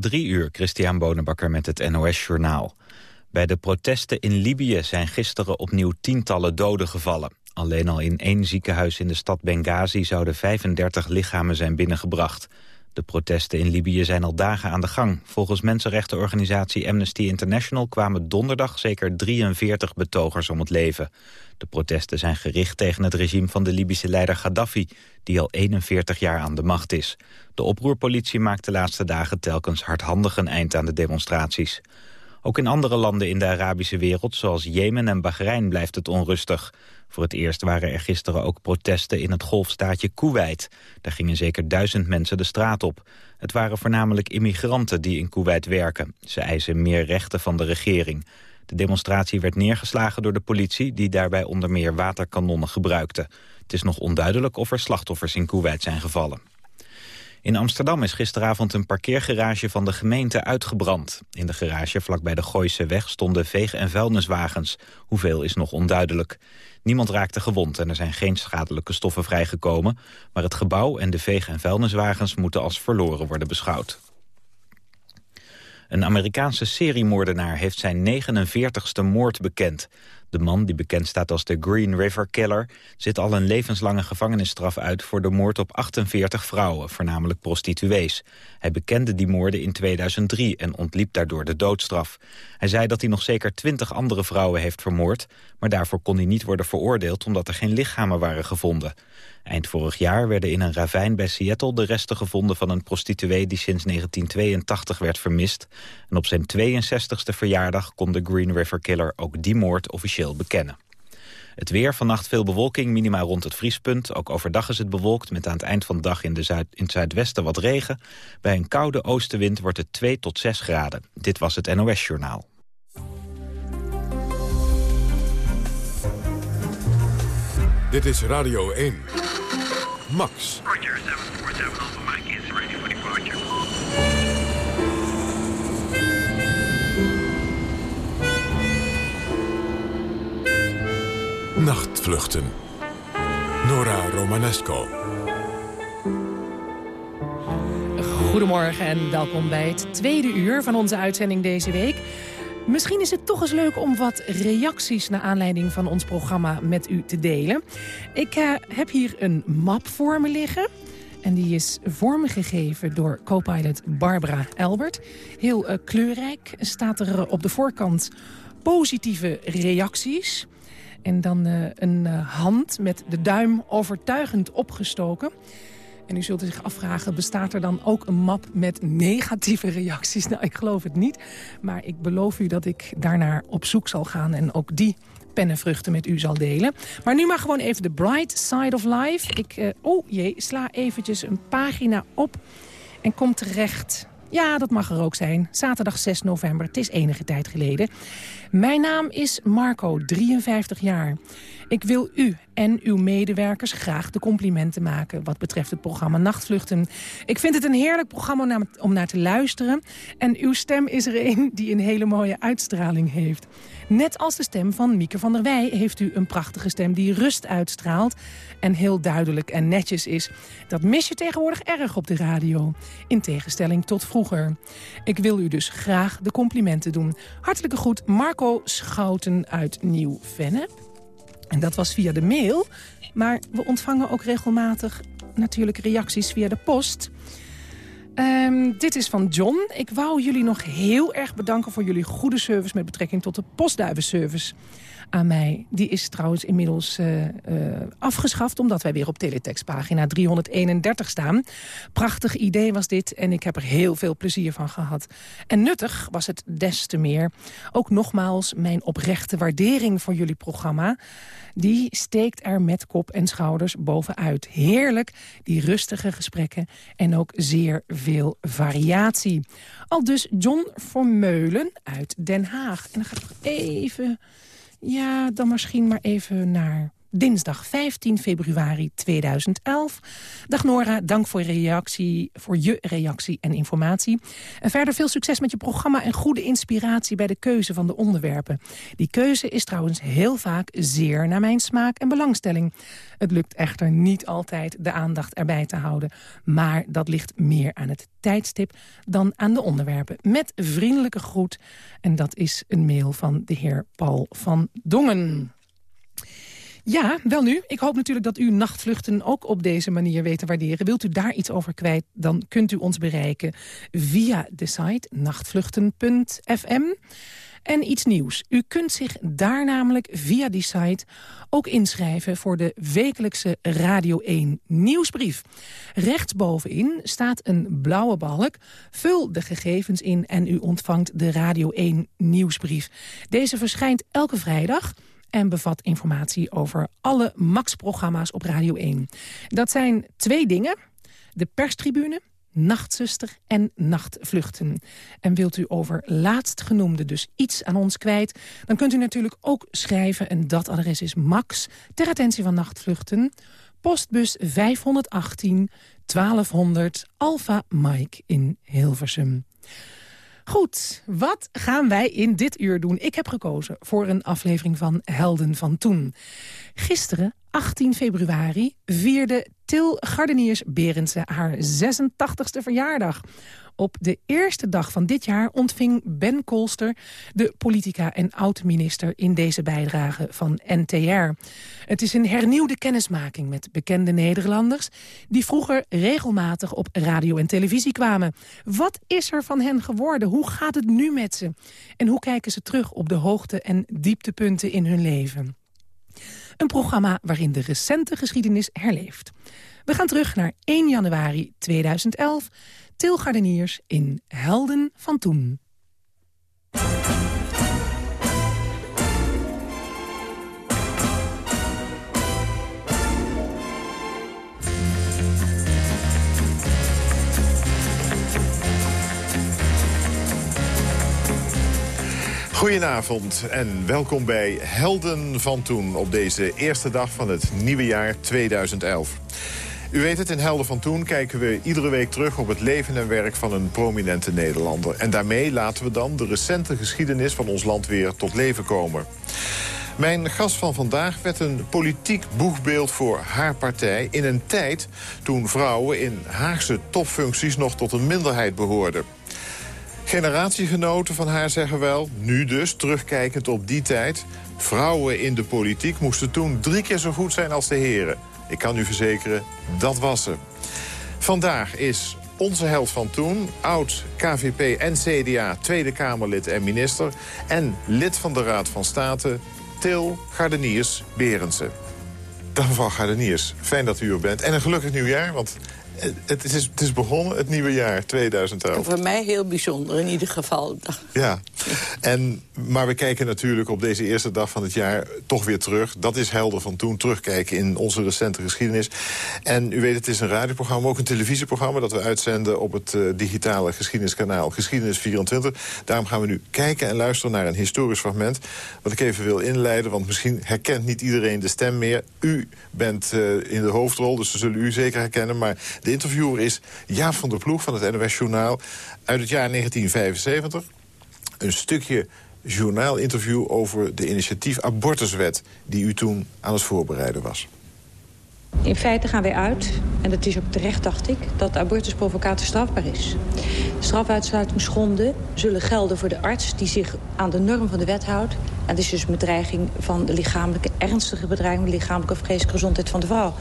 Drie uur, Christian Bonenbakker met het NOS Journaal. Bij de protesten in Libië zijn gisteren opnieuw tientallen doden gevallen. Alleen al in één ziekenhuis in de stad Benghazi zouden 35 lichamen zijn binnengebracht. De protesten in Libië zijn al dagen aan de gang. Volgens mensenrechtenorganisatie Amnesty International kwamen donderdag zeker 43 betogers om het leven. De protesten zijn gericht tegen het regime van de Libische leider Gaddafi, die al 41 jaar aan de macht is. De oproerpolitie maakt de laatste dagen telkens hardhandig een eind aan de demonstraties. Ook in andere landen in de Arabische wereld, zoals Jemen en Bahrein, blijft het onrustig. Voor het eerst waren er gisteren ook protesten in het golfstaatje Kuwait. Daar gingen zeker duizend mensen de straat op. Het waren voornamelijk immigranten die in Kuwait werken. Ze eisen meer rechten van de regering. De demonstratie werd neergeslagen door de politie... die daarbij onder meer waterkanonnen gebruikte. Het is nog onduidelijk of er slachtoffers in Kuwait zijn gevallen. In Amsterdam is gisteravond een parkeergarage van de gemeente uitgebrand. In de garage vlakbij de Gooise weg stonden veeg- en vuilniswagens. Hoeveel is nog onduidelijk. Niemand raakte gewond en er zijn geen schadelijke stoffen vrijgekomen. Maar het gebouw en de veeg- en vuilniswagens moeten als verloren worden beschouwd. Een Amerikaanse seriemoordenaar heeft zijn 49ste moord bekend. De man, die bekend staat als de Green River Killer... zit al een levenslange gevangenisstraf uit voor de moord op 48 vrouwen, voornamelijk prostituees. Hij bekende die moorden in 2003 en ontliep daardoor de doodstraf. Hij zei dat hij nog zeker 20 andere vrouwen heeft vermoord... maar daarvoor kon hij niet worden veroordeeld omdat er geen lichamen waren gevonden. Eind vorig jaar werden in een ravijn bij Seattle de resten gevonden van een prostituee die sinds 1982 werd vermist. En op zijn 62e verjaardag kon de Green River Killer ook die moord officieel bekennen. Het weer, vannacht veel bewolking, minimaal rond het vriespunt. Ook overdag is het bewolkt, met aan het eind van de dag in, de zuid, in het zuidwesten wat regen. Bij een koude oostenwind wordt het 2 tot 6 graden. Dit was het NOS Journaal. Dit is Radio 1. Max. Roger, 747 Alpha Mike is ready for departure. Nachtvluchten. Nora Romanesco. Goedemorgen en welkom bij het tweede uur van onze uitzending deze week. Misschien is het toch eens leuk om wat reacties... naar aanleiding van ons programma met u te delen. Ik uh, heb hier een map voor me liggen. En die is vormgegeven door co-pilot Barbara Elbert. Heel uh, kleurrijk staat er op de voorkant positieve reacties... En dan uh, een hand met de duim overtuigend opgestoken. En u zult zich afvragen, bestaat er dan ook een map met negatieve reacties? Nou, ik geloof het niet. Maar ik beloof u dat ik daarnaar op zoek zal gaan en ook die pennenvruchten met u zal delen. Maar nu maar gewoon even de bright side of life. Ik, uh, oh jee, sla eventjes een pagina op en kom terecht... Ja, dat mag er ook zijn. Zaterdag 6 november, het is enige tijd geleden. Mijn naam is Marco, 53 jaar. Ik wil u en uw medewerkers graag de complimenten maken... wat betreft het programma Nachtvluchten. Ik vind het een heerlijk programma om naar te luisteren. En uw stem is er een die een hele mooie uitstraling heeft. Net als de stem van Mieke van der Wij heeft u een prachtige stem die rust uitstraalt en heel duidelijk en netjes is. Dat mis je tegenwoordig erg op de radio, in tegenstelling tot vroeger. Ik wil u dus graag de complimenten doen. Hartelijke groet Marco Schouten uit Nieuw-Vennep. En dat was via de mail, maar we ontvangen ook regelmatig natuurlijk reacties via de post... Um, dit is van John. Ik wou jullie nog heel erg bedanken voor jullie goede service... met betrekking tot de postduivenservice aan mij. Die is trouwens inmiddels uh, uh, afgeschaft... omdat wij weer op teletextpagina 331 staan. Prachtig idee was dit en ik heb er heel veel plezier van gehad. En nuttig was het des te meer. Ook nogmaals mijn oprechte waardering voor jullie programma die steekt er met kop en schouders bovenuit. Heerlijk, die rustige gesprekken en ook zeer veel variatie. Al dus John Vermeulen uit Den Haag. En dan ga ik nog even... Ja, dan misschien maar even naar dinsdag 15 februari 2011. Dag Nora, dank voor, reactie, voor je reactie en informatie. En verder veel succes met je programma en goede inspiratie bij de keuze van de onderwerpen. Die keuze is trouwens heel vaak zeer naar mijn smaak en belangstelling. Het lukt echter niet altijd de aandacht erbij te houden. Maar dat ligt meer aan het tijdstip dan aan de onderwerpen. Met vriendelijke groet. En dat is een mail van de heer Paul van Dongen. Ja, wel nu. Ik hoop natuurlijk dat u nachtvluchten ook op deze manier weet te waarderen. Wilt u daar iets over kwijt, dan kunt u ons bereiken via de site nachtvluchten.fm. En iets nieuws. U kunt zich daar namelijk via die site ook inschrijven... voor de wekelijkse Radio 1 nieuwsbrief. Rechtsbovenin staat een blauwe balk. Vul de gegevens in en u ontvangt de Radio 1 nieuwsbrief. Deze verschijnt elke vrijdag en bevat informatie over alle Max-programma's op Radio 1. Dat zijn twee dingen. De perstribune Nachtzuster en Nachtvluchten. En wilt u over laatstgenoemde dus iets aan ons kwijt... dan kunt u natuurlijk ook schrijven en dat adres is Max... ter attentie van Nachtvluchten, postbus 518 1200 Alpha Mike in Hilversum. Goed, wat gaan wij in dit uur doen? Ik heb gekozen voor een aflevering van Helden van Toen. Gisteren, 18 februari, vierde Til Gardeniers Berendsen haar 86e verjaardag. Op de eerste dag van dit jaar ontving Ben Kolster... de politica en oud-minister in deze bijdrage van NTR. Het is een hernieuwde kennismaking met bekende Nederlanders... die vroeger regelmatig op radio en televisie kwamen. Wat is er van hen geworden? Hoe gaat het nu met ze? En hoe kijken ze terug op de hoogte- en dieptepunten in hun leven? Een programma waarin de recente geschiedenis herleeft. We gaan terug naar 1 januari 2011. Tilgardeniers in Helden van Toen. Goedenavond en welkom bij Helden van Toen... op deze eerste dag van het nieuwe jaar 2011. U weet het, in Helden van Toen kijken we iedere week terug... op het leven en werk van een prominente Nederlander. En daarmee laten we dan de recente geschiedenis van ons land weer tot leven komen. Mijn gast van vandaag werd een politiek boegbeeld voor haar partij... in een tijd toen vrouwen in Haagse topfuncties nog tot een minderheid behoorden. Generatiegenoten van haar zeggen wel, nu dus, terugkijkend op die tijd... vrouwen in de politiek moesten toen drie keer zo goed zijn als de heren. Ik kan u verzekeren, dat was ze. Vandaag is onze held van toen, oud KVP en CDA, Tweede Kamerlid en minister... en lid van de Raad van State, Til Gardeniers-Berendsen. Dag mevrouw Gardeniers, fijn dat u er bent. En een gelukkig nieuwjaar, want het is, het is begonnen, het nieuwe jaar 2011. Voor mij heel bijzonder in ieder geval. Ja, en, maar we kijken natuurlijk op deze eerste dag van het jaar toch weer terug. Dat is helder van toen, terugkijken in onze recente geschiedenis. En u weet, het is een radioprogramma, ook een televisieprogramma... dat we uitzenden op het uh, digitale geschiedeniskanaal Geschiedenis 24. Daarom gaan we nu kijken en luisteren naar een historisch fragment... wat ik even wil inleiden, want misschien herkent niet iedereen de stem meer. U bent uh, in de hoofdrol, dus we zullen u zeker herkennen... maar de interviewer is Jaap van der Ploeg van het NOS Journaal uit het jaar 1975. Een stukje journaalinterview over de initiatief abortuswet... die u toen aan het voorbereiden was. In feite gaan wij uit, en dat is ook terecht dacht ik... dat abortusprovocatie strafbaar is. Strafuitsluitingsgronden zullen gelden voor de arts... die zich aan de norm van de wet houdt. En dat is dus bedreiging van de lichamelijke... ernstige bedreiging van de lichamelijke of geestelijke gezondheid van de vrouw.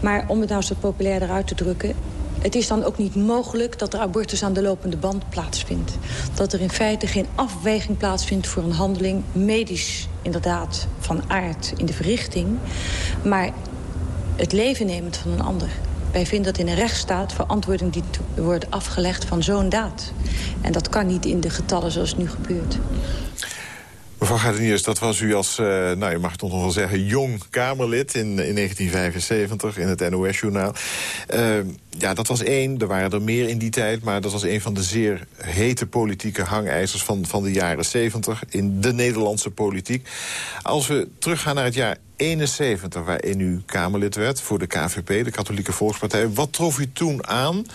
Maar om het nou zo populair eruit te drukken... Het is dan ook niet mogelijk dat er abortus aan de lopende band plaatsvindt. Dat er in feite geen afweging plaatsvindt voor een handeling... medisch inderdaad van aard in de verrichting... maar het leven nemend van een ander. Wij vinden dat in een rechtsstaat verantwoording die wordt afgelegd van zo'n daad. En dat kan niet in de getallen zoals nu gebeurt. Mevrouw Gardeniers, dat was u als, uh, nou je mag het nog wel zeggen, jong Kamerlid in, in 1975 in het NOS-journaal. Uh, ja, dat was één. Er waren er meer in die tijd. Maar dat was een van de zeer hete politieke hangijzers van, van de jaren 70 in de Nederlandse politiek. Als we teruggaan naar het jaar 71, waarin u Kamerlid werd voor de KVP, de Katholieke Volkspartij. Wat trof u toen aan?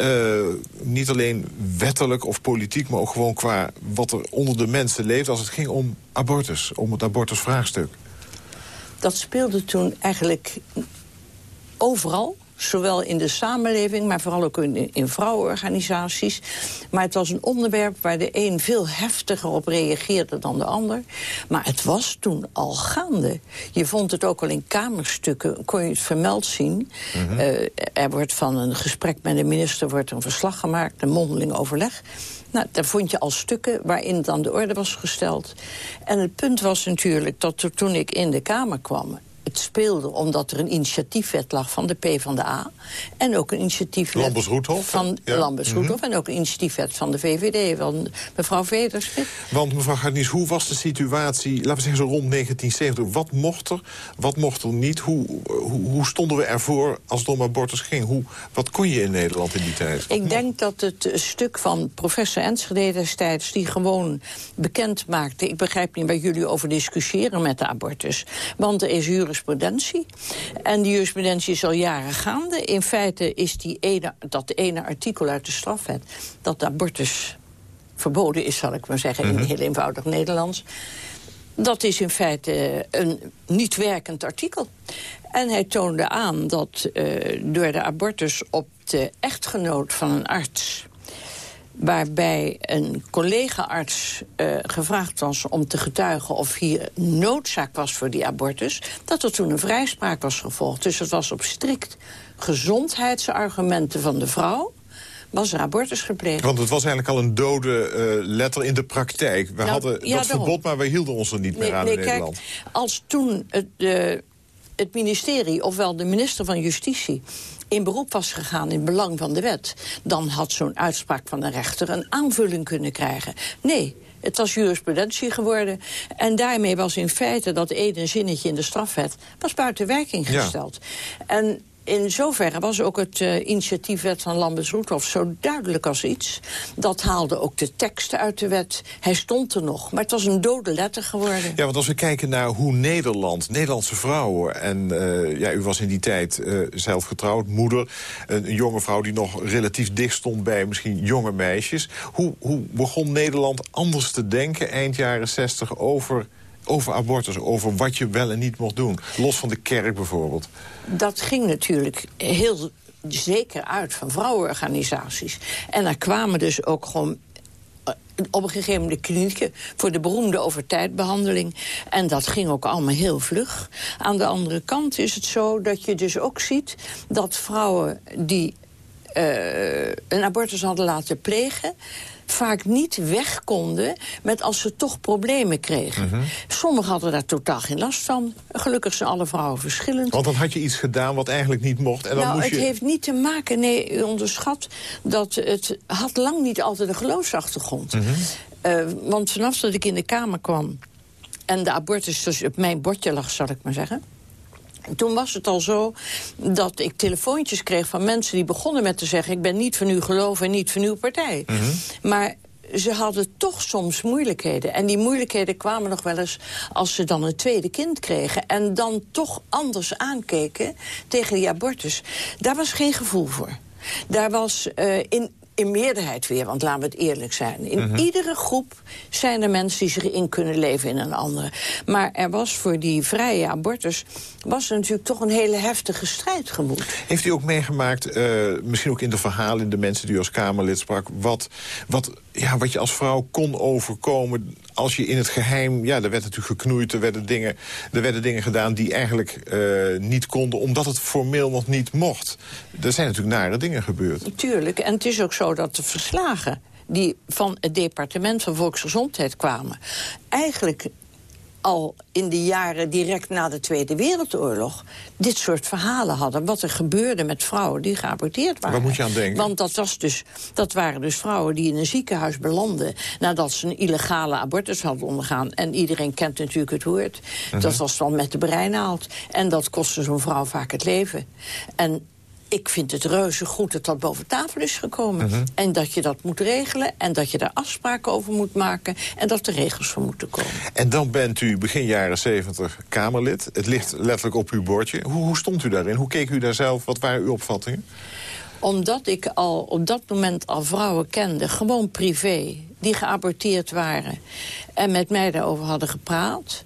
Uh, niet alleen wettelijk of politiek, maar ook gewoon qua wat er onder de mensen leeft... als het ging om abortus, om het abortusvraagstuk. Dat speelde toen eigenlijk overal. Zowel in de samenleving, maar vooral ook in, in vrouwenorganisaties. Maar het was een onderwerp waar de een veel heftiger op reageerde dan de ander. Maar het was toen al gaande. Je vond het ook al in kamerstukken, kon je het vermeld zien. Mhm. Eh, er wordt van een gesprek met de minister wordt een verslag gemaakt, een mondeling overleg. Nou, daar vond je al stukken waarin het aan de orde was gesteld. En het punt was natuurlijk dat toen ik in de Kamer kwam het speelde omdat er een initiatiefwet lag van de PvdA... en ook een initiatiefwet Lambers van ja. Lambers mhm. en ook een initiatiefwet van de VVD, van mevrouw Vedersmit. Want mevrouw Gartnies, hoe was de situatie, laten we zeggen zo rond 1970... wat mocht er, wat mocht er niet? Hoe, hoe, hoe stonden we ervoor als het om abortus ging? Hoe, wat kon je in Nederland in die tijd? Ik denk dat het stuk van professor Enschede destijds... die gewoon bekend maakte... ik begrijp niet waar jullie over discussiëren met de abortus... want er is jurisprudentie jurisprudentie. En die jurisprudentie is al jaren gaande. In feite is die ene, dat ene artikel uit de strafwet... dat abortus verboden is, zal ik maar zeggen... in mhm. heel eenvoudig Nederlands... Dat is in feite een niet werkend artikel. En hij toonde aan dat uh, door de abortus op de echtgenoot van een arts waarbij een collega-arts uh, gevraagd was om te getuigen... of hier noodzaak was voor die abortus... dat er toen een vrijspraak was gevolgd. Dus het was op strikt gezondheidsargumenten van de vrouw was er abortus gepleegd. Want het was eigenlijk al een dode uh, letter in de praktijk. We nou, hadden dat verbod, maar we hielden ons er niet meer aan nee, in kijk, Nederland. Als toen het, uh, het ministerie, ofwel de minister van Justitie in beroep was gegaan in belang van de wet... dan had zo'n uitspraak van de rechter een aanvulling kunnen krijgen. Nee, het was jurisprudentie geworden. En daarmee was in feite dat ene zinnetje in de strafwet... was buiten werking gesteld. En in zoverre was ook het uh, initiatiefwet van Lambers Roethoff zo duidelijk als iets. Dat haalde ook de teksten uit de wet. Hij stond er nog, maar het was een dode letter geworden. Ja, want als we kijken naar hoe Nederland, Nederlandse vrouwen... en uh, ja, u was in die tijd uh, zelf getrouwd, moeder... Een, een, jonge vrouw die nog relatief dicht stond bij misschien jonge meisjes. Hoe, hoe begon Nederland anders te denken eind jaren 60 over over abortus, over wat je wel en niet mocht doen. Los van de kerk bijvoorbeeld. Dat ging natuurlijk heel zeker uit van vrouwenorganisaties. En daar kwamen dus ook gewoon eh, op een gegeven moment klinieken voor de beroemde overtijdbehandeling. En dat ging ook allemaal heel vlug. Aan de andere kant is het zo dat je dus ook ziet dat vrouwen die uh, een abortus hadden laten plegen vaak niet weg konden met als ze toch problemen kregen. Mhm. Sommigen hadden daar totaal geen last van. Gelukkig zijn alle vrouwen verschillend. Want dan had je iets gedaan wat eigenlijk niet mocht. En dan nou, moest het heeft niet te maken, nee, u onderschat... dat het had lang niet altijd een geloofsachtergrond. Mm want vanaf dat ik in de Kamer kwam... en de abortus dus op mijn bordje lag, zal ik maar zeggen... Toen was het al zo dat ik telefoontjes kreeg van mensen die begonnen met te zeggen... ik ben niet van uw geloof en niet van uw partij. Mhm. Maar ze hadden toch soms moeilijkheden. En die moeilijkheden kwamen nog wel eens als ze dan een tweede kind kregen... en dan toch anders aankeken tegen die abortus. Daar was geen gevoel voor. Daar was uh, in in meerderheid weer, want laten we het eerlijk zijn. In mhm. iedere groep zijn er mensen die zich in kunnen leven in een andere. Maar er was voor die vrije abortus... was er natuurlijk toch een hele heftige strijd gemoed. Heeft u ook meegemaakt, uh, misschien ook in de verhalen... de mensen die als Kamerlid sprak... wat, wat, ja, wat je als vrouw kon overkomen als je in het geheim... Ja, er werd natuurlijk geknoeid, er werden dingen, er werden dingen gedaan... die eigenlijk uh, niet konden, omdat het formeel nog niet mocht. Er zijn natuurlijk nare dingen gebeurd. Tuurlijk, en het is ook zo dat de verslagen die van het departement van Volksgezondheid kwamen... eigenlijk al in de jaren direct na de Tweede Wereldoorlog... dit soort verhalen hadden. Wat er gebeurde met vrouwen die geaborteerd waren. Waar moet je aan denken? Want dat, was dus, dat waren dus vrouwen die in een ziekenhuis belanden... nadat ze een illegale abortus hadden ondergaan. En iedereen kent natuurlijk het woord. Dat mhm. was dan met de breinaald. En dat kostte zo'n vrouw vaak het leven. En ik vind het reuze goed dat dat boven tafel is gekomen. En dat je dat moet regelen en dat je daar afspraken over moet maken... en dat er regels voor moeten komen. En dan bent u begin jaren 70 Kamerlid. Het ligt letterlijk op uw bordje. Hoe, hoe stond u daarin? Hoe keek u daar zelf? Wat waren uw opvattingen? Omdat ik al op dat moment al vrouwen kende, gewoon privé... die geaborteerd waren en met mij daarover hadden gepraat...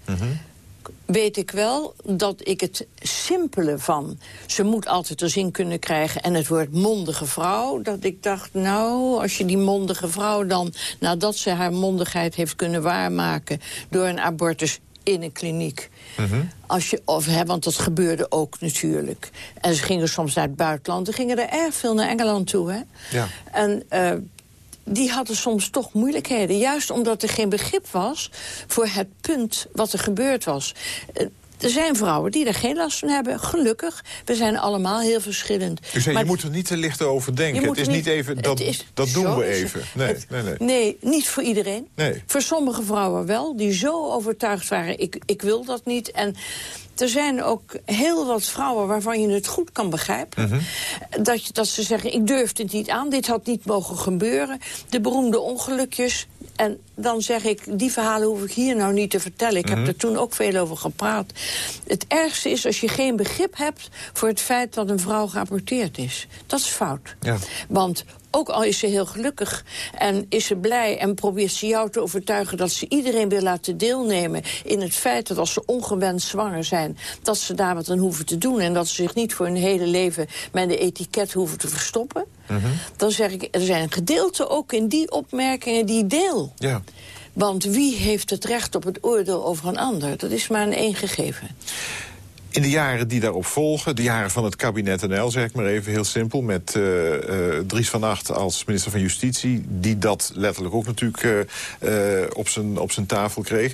weet ik wel dat ik het simpele van... ze moet altijd er zin kunnen krijgen en het woord mondige vrouw... dat ik dacht, nou, als je die mondige vrouw dan... nadat ze haar mondigheid heeft kunnen waarmaken... door een abortus in een kliniek... Als je, of, hè, want dat gebeurde ook natuurlijk. En ze gingen soms naar het buitenland. Ze gingen er erg veel naar Engeland toe. Hè? Ja. En eh, die hadden soms toch moeilijkheden. Juist omdat er geen begrip was voor het punt wat er gebeurd was. Eh, er zijn vrouwen die er geen last van hebben. Gelukkig. We zijn allemaal heel verschillend. U zei, Maar je moet er niet te licht over denken. Het is niet even, dat, is- dat doen we even. Nee, Het- nee, nee. Nee, niet voor iedereen. Nee. Voor sommige vrouwen wel, die zo overtuigd waren... ik, ik wil dat niet. En er zijn ook heel wat vrouwen waarvan je het goed kan begrijpen. Mhm. dat, je, dat ze zeggen, ik durf dit niet aan, dit had niet mogen gebeuren. De beroemde ongelukjes. En dan zeg ik, die verhalen hoef ik hier nou niet te vertellen. Ik Mhm. heb er toen ook veel over gepraat. Het ergste is als je geen begrip hebt voor het feit dat een vrouw geaborteerd is. Dat is fout. Ja. Want ook al is ze heel gelukkig en is ze blij... en probeert ze jou te overtuigen dat ze iedereen wil laten deelnemen... in het feit dat als ze ongewenst zwanger zijn... dat ze daar wat aan hoeven te doen... en dat ze zich niet voor hun hele leven met een etiket hoeven te verstoppen... dan zeg ik, er zijn gedeelten ook in die opmerkingen die deel. Ja. Want wie heeft het recht op het oordeel over een ander? Dat is maar een één gegeven. In de jaren die daarop volgen, de jaren van het kabinet NL, zeg ik maar even heel simpel... met eh, eh, Dries van Acht als minister van Justitie... die dat letterlijk ook natuurlijk eh, op, zijn, op zijn tafel kreeg...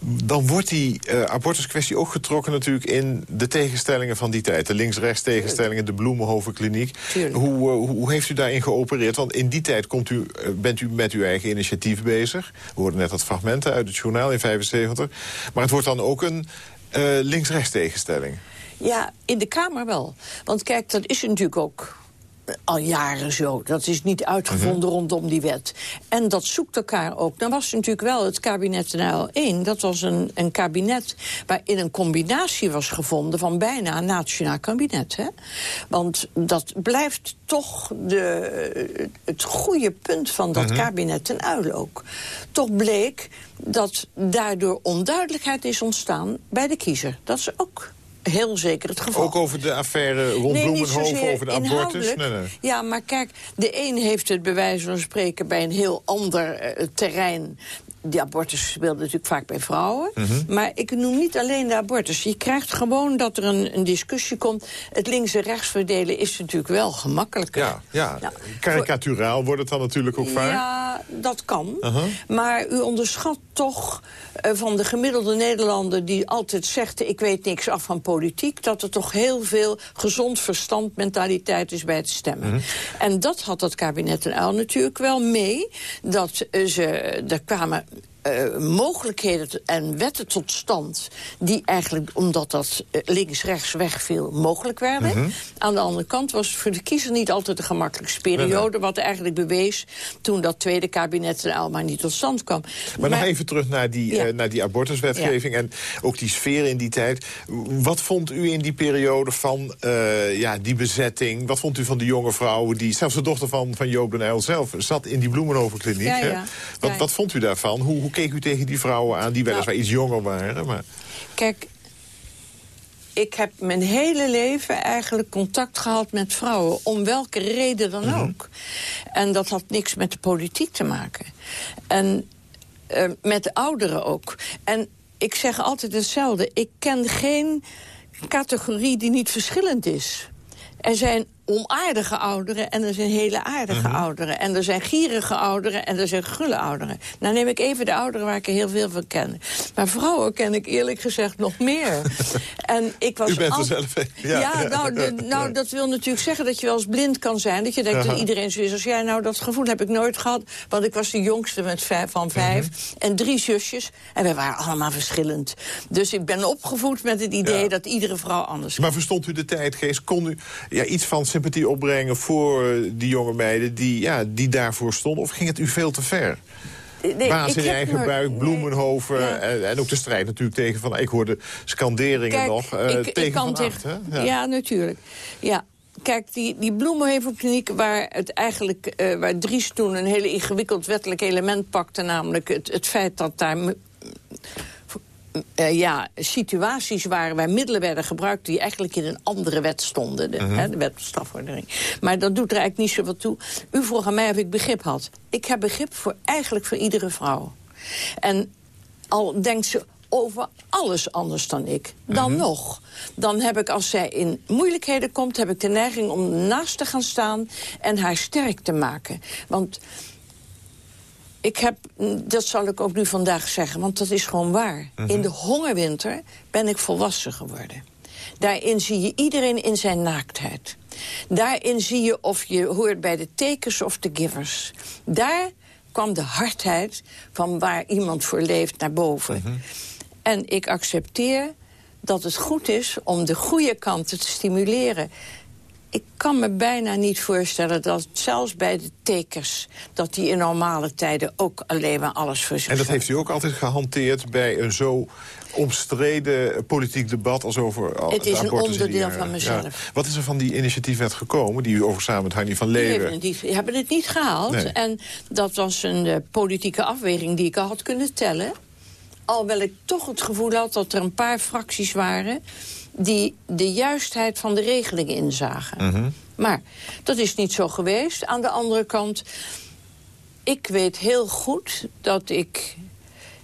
dan wordt die abortuskwestie ook getrokken natuurlijk... in de tegenstellingen van die tijd. De links-rechts tegenstellingen, de Bloemenhoven-kliniek. Hoe, hoe, heeft u daarin geopereerd? Want in die tijd komt u, bent u met uw eigen initiatief bezig. We hoorden net dat fragmenten uit het journaal in 75. Maar het wordt dan ook een links-rechts tegenstelling. Ja, in de Kamer wel. Want kijk, dat is natuurlijk ook eh, al jaren zo. Dat is niet uitgevonden rondom die wet. En dat zoekt elkaar ook. Dan was natuurlijk wel het kabinet NL 1. Dat was een, een kabinet waarin een combinatie was gevonden... van bijna een nationaal kabinet. Hè? Want dat blijft toch de, het goede punt van dat kabinet ten uil ook. Toch bleek dat daardoor onduidelijkheid is ontstaan bij de kiezer. Dat is ook heel zeker het geval. Ook over de affaire rond Nee, Bloemenhoven, over de abortus? Nee, nee. Ja, maar kijk, de een heeft het bij wijze van spreken bij een heel ander eh, terrein. Die abortus speelt natuurlijk vaak bij vrouwen. Mhm. Maar ik noem niet alleen de abortus. Je krijgt gewoon dat er een, een discussie komt. Het links- en rechts verdelen is natuurlijk wel gemakkelijker. Ja, ja. Nou, karikaturaal wordt het dan natuurlijk ook vaak. ja, dat kan. Uh-huh. Maar u onderschat toch eh, van de gemiddelde Nederlander... die altijd zegt, ik weet niks af van politiek... dat er toch heel veel gezond verstand mentaliteit is bij het stemmen. Uh-huh. En dat had het kabinet en Uil natuurlijk wel mee. Dat eh, ze, er kwamen eh, mogelijkheden en wetten tot stand... die eigenlijk, omdat dat eh, links-rechts wegviel, mogelijk werden. Mhm. Aan de andere kant was het voor de kiezer niet altijd de gemakkelijkste periode... wat eigenlijk bewees toen dat tweede kabinet en maar niet tot stand kwam. Maar, nog even terug naar die, Ja. eh, naar die abortuswetgeving en ook die sfeer in die tijd. Wat vond u in die periode van ja, die bezetting? Wat vond u van die jonge vrouwen? Die, zelfs de dochter van, van Joop den Uyl zelf zat in die Bloemenhovenkliniek. Ja. Wat, wat vond u daarvan? Hoe, hoe keek u tegen die vrouwen aan die weliswaar iets jonger waren? Maar... Kijk, ik heb mijn hele leven eigenlijk contact gehad met vrouwen. Om welke reden dan Mhm. ook. En dat had niks met de politiek te maken. En eh, met de ouderen ook. En ik zeg altijd hetzelfde. Ik ken geen categorie die niet verschillend is. Er zijn onaardige ouderen en er zijn hele aardige ouderen. En er zijn gierige ouderen en er zijn gulle ouderen. Nou neem ik even de ouderen waar ik er heel veel van ken. Maar vrouwen ken ik eerlijk gezegd nog meer. en ik was U bent er zelf een, ja. Ja, nou, de- nou, dat wil natuurlijk zeggen dat je wel eens blind kan zijn. Dat je denkt dat iedereen zo is als jij. Nou, dat gevoel heb ik nooit gehad. Want ik was de jongste met vijf, van vijf. Mhm. En drie zusjes. En we waren allemaal verschillend. Dus ik ben opgevoed met het idee Ja. dat iedere vrouw anders Maar verstond u de tijdgeest? Kon u ja, iets van sympathie opbrengen voor die jonge meiden... Die, ja, die daarvoor stonden? Of ging het u veel te ver? Nee, Baas in eigen maar- buik, nee. Bloemenhoven... Ja. En, en ook de strijd natuurlijk tegen van... Ik hoorde scanderingen Kijk, nog eh, ik, tegen ik kan Van tegen-? Ja. natuurlijk. Ja. Kijk, die, die Bloemenhevelkliniek waar het eigenlijk eh, waar Dries toen een hele ingewikkeld wettelijk element pakte, namelijk het, het feit dat daar eh, ja, situaties waren waar middelen werden gebruikt... die eigenlijk in een andere wet stonden, de, hè, de wet op strafvordering. Maar dat doet er eigenlijk niet zoveel toe. U vroeg aan mij of ik begrip had. Ik heb begrip voor eigenlijk voor iedere vrouw. En al denkt ze over alles anders dan ik. Dan nog. Dan heb ik, als zij in moeilijkheden komt... heb ik de neiging om naast te gaan staan en haar sterk te maken. Want ik heb, dat zal ik ook nu vandaag zeggen, want dat is gewoon waar. In de hongerwinter ben ik volwassen geworden. Daarin zie je iedereen in zijn naaktheid. Daarin zie je of je hoort bij de takers of de givers. Daar kwam de hardheid van waar iemand voor leeft naar boven. En ik accepteer dat het goed is om de goede kanten te stimuleren. Ik kan me bijna niet voorstellen dat zelfs bij de tekers... dat die in normale tijden ook alleen maar alles voor En dat heeft u ook altijd gehanteerd bij een zo omstreden politiek debat als over Het is een onderdeel van mezelf. Wat is er van die initiatiefwet gekomen, die u over samen met Hanni van Leeuwen... die hebben het niet gehaald. Nee. En dat was een eh, politieke afweging die ik al had kunnen tellen. Alhoewel ik toch het gevoel had dat er een paar fracties waren... die de juistheid van de regeling inzagen. Mhm. Maar dat is niet zo geweest. Aan de andere kant, ik weet heel goed dat ik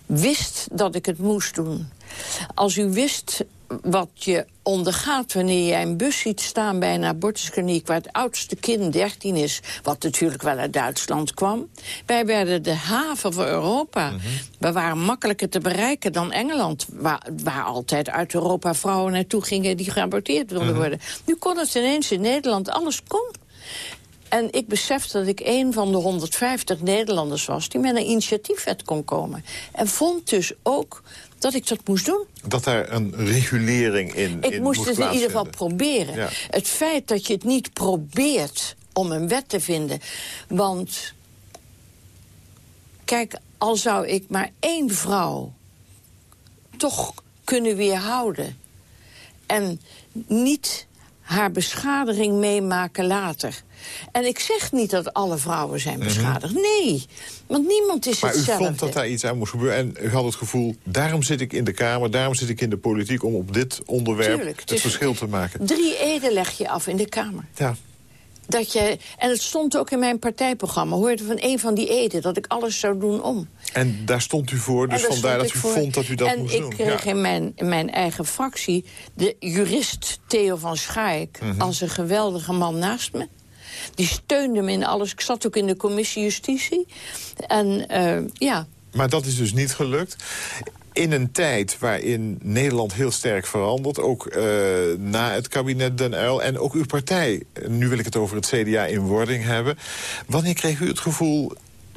wist dat ik het moest doen. Als u wist wat je ondergaat wanneer je een bus ziet staan bij een abortuskliniek... waar het oudste kind 13 is, wat natuurlijk wel uit Duitsland kwam. Wij werden de haven van Europa. We waren makkelijker te bereiken dan Engeland... Waar, waar altijd uit Europa vrouwen naartoe gingen die geaborteerd wilden worden. Nu kon het ineens in Nederland, alles kon. En ik besefte dat ik een van de 150 Nederlanders was... die met een initiatiefwet kon komen. En vond dus ook dat ik dat moest doen. Dat daar een regulering in Ik in moest het in ieder geval proberen. Ja. Het feit dat je het niet probeert om een wet te vinden... want, kijk, al zou ik maar één vrouw toch kunnen weerhouden... en niet haar beschadiging meemaken later... En ik zeg niet dat alle vrouwen zijn beschadigd. Nee, want niemand is Mhm. Maar u hetzelfde. vond dat daar iets aan moest gebeuren. En u had het gevoel, daarom zit ik in de Kamer... daarom zit ik in de politiek om op dit onderwerp Tuurlijk, het, verschil te maken. Drie eden leg je af in de Kamer. Ja. Dat je, en het stond ook in mijn partijprogramma. Hoorde van een van die eden dat ik alles zou doen om. En daar stond u voor, dus En daar vandaar dat u ik voor. vond dat u dat en moest ik doen. kreeg Ja. in mijn, in mijn eigen fractie de jurist Theo van Schaik... Mhm. als een geweldige man naast me. Die steunde me in alles. Ik zat ook in de commissie Justitie. En eh, ja, Maar dat is dus niet gelukt. In een tijd waarin Nederland heel sterk verandert... ook eh, na het kabinet Den Uyl en ook uw partij... nu wil ik het over het CDA in wording hebben... wanneer kreeg u het gevoel...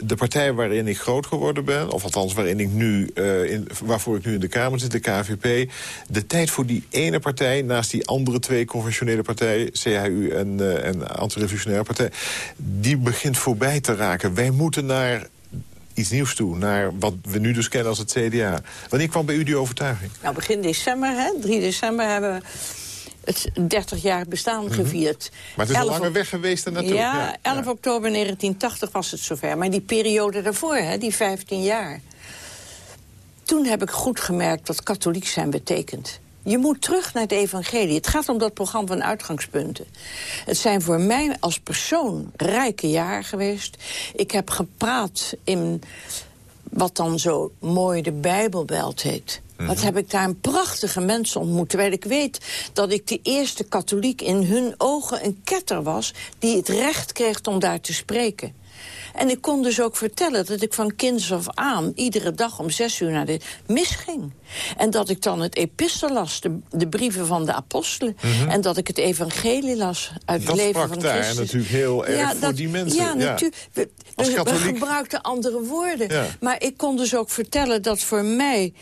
de partij waarin ik groot geworden ben... of althans waarin ik nu, eh, in, waarvoor ik nu in de Kamer zit, de KVP... de tijd voor die ene partij naast die andere twee conventionele partijen... CHU en, eh en Antirevolutionaire Partij... die begint voorbij te raken. Wij moeten naar iets nieuws toe, naar wat we nu dus kennen als het CDA. Wanneer kwam bij u die overtuiging? nou begin december, hè, 3 december... hebben we het 30-jarig bestaan gevierd. Mhm. Maar het is een 11 lange weg geweest naartoe. Ja, 11 oktober 1980 was het zover. Maar die periode daarvoor, hè, die 15 jaar... toen heb ik goed gemerkt wat katholiek zijn betekent. Je moet terug naar het evangelie. Het gaat om dat programma van uitgangspunten. Het zijn voor mij als persoon rijke jaren geweest. Ik heb gepraat in wat dan zo mooi de Bijbelbelt heet. Wat heb ik daar een prachtige mensen ontmoet. Terwijl ik weet dat ik de eerste katholiek in hun ogen een ketter was... die het recht kreeg om daar te spreken. En ik kon dus ook vertellen dat ik van kinds af aan... iedere dag om zes uur naar de mis ging. En dat ik dan het epistel las, de, de brieven van de apostelen. En dat ik het evangelie las uit Mhm. Dat het leven sprak van daar Christus. natuurlijk heel erg voor dat- die mensen, Ja, ja. natuurlijk. We, gebruikten andere woorden. Ja. Maar ik kon dus ook vertellen dat voor mij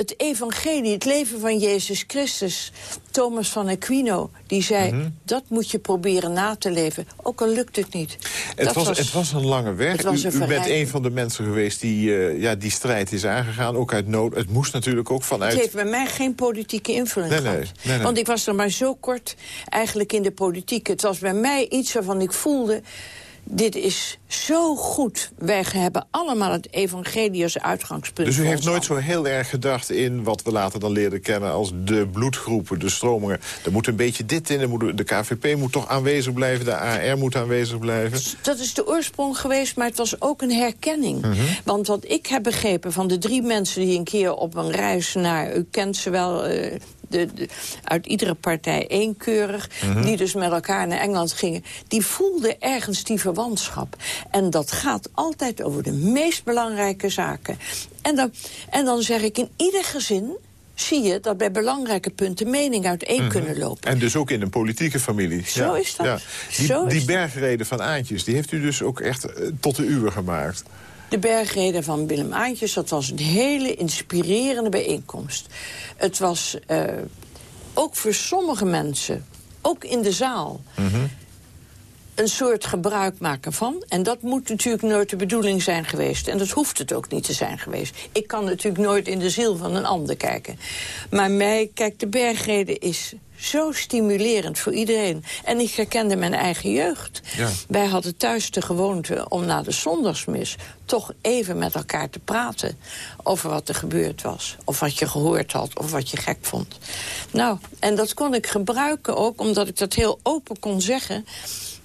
het evangelie, het leven van Jezus Christus. Thomas van Aquino, die zei, Mhm. dat moet je proberen na te leven. Ook al lukt het niet. Het was, het was een lange weg. u, een u bent een van de mensen geweest die eh, ja, die strijd is aangegaan. Ook uit nood. Het moest natuurlijk ook vanuit... Het heeft bij mij geen politieke invulling nee, gehad. nee, nee. Want ik was er maar zo kort eigenlijk in de politiek. Het was bij mij iets waarvan ik voelde... dit is zo goed. Wij hebben allemaal het evangelie als uitgangspunt. Dus u heeft nooit zo heel erg gedacht in wat we later dan leerden kennen als de bloedgroepen, de stromingen. Er moet een beetje dit in, moet, de KVP moet toch aanwezig blijven, de AR moet aanwezig blijven. Dat is de oorsprong geweest, maar het was ook een herkenning. Mhm. Want wat ik heb begrepen van de drie mensen die een keer op een reis naar... u kent ze wel, eh, de, de- uit iedere partij eenkeurig... Mhm. die dus met elkaar naar Engeland gingen... die voelden ergens die verwantschap. En dat gaat altijd over de meest belangrijke zaken. En dan, en dan zeg ik, in ieder gezin zie je dat bij belangrijke punten meningen uiteen kunnen lopen. En dus ook in een politieke familie. Zo is dat. Die, bergreden van Aantjes, die heeft u dus ook echt eh, tot de uwe gemaakt. De bergreden van Willem Aantjes, dat was een hele inspirerende bijeenkomst. Het was eh, ook voor sommige mensen, ook in de zaal... een soort gebruik maken van. En dat moet natuurlijk nooit de bedoeling zijn geweest. En dat hoeft het ook niet te zijn geweest. Ik kan natuurlijk nooit in de ziel van een ander kijken. Maar mij, kijk, de bergreden is zo stimulerend voor iedereen. En ik herkende mijn eigen jeugd. Ja. Wij hadden thuis de gewoonte om na de zondagsmis... toch even met elkaar te praten over wat er gebeurd was. Of wat je gehoord had, of wat je gek vond. Nou, en dat kon ik gebruiken ook, omdat ik dat heel open kon zeggen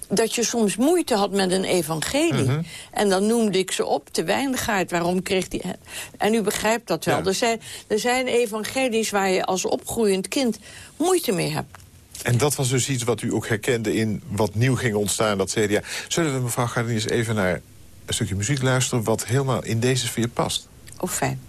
dat je soms moeite had met een evangelie. En dan noemde ik ze op, de wijngaard, waarom kreeg die... En u begrijpt dat wel. Ja. Er, zijn, er zijn evangelies waar je als opgroeiend kind moeite mee hebt. En dat was dus iets wat u ook herkende in wat nieuw ging ontstaan, dat CDA. Zullen we mevrouw Gardinius even naar een stukje muziek luisteren... wat helemaal in deze sfeer past? Ook fijn.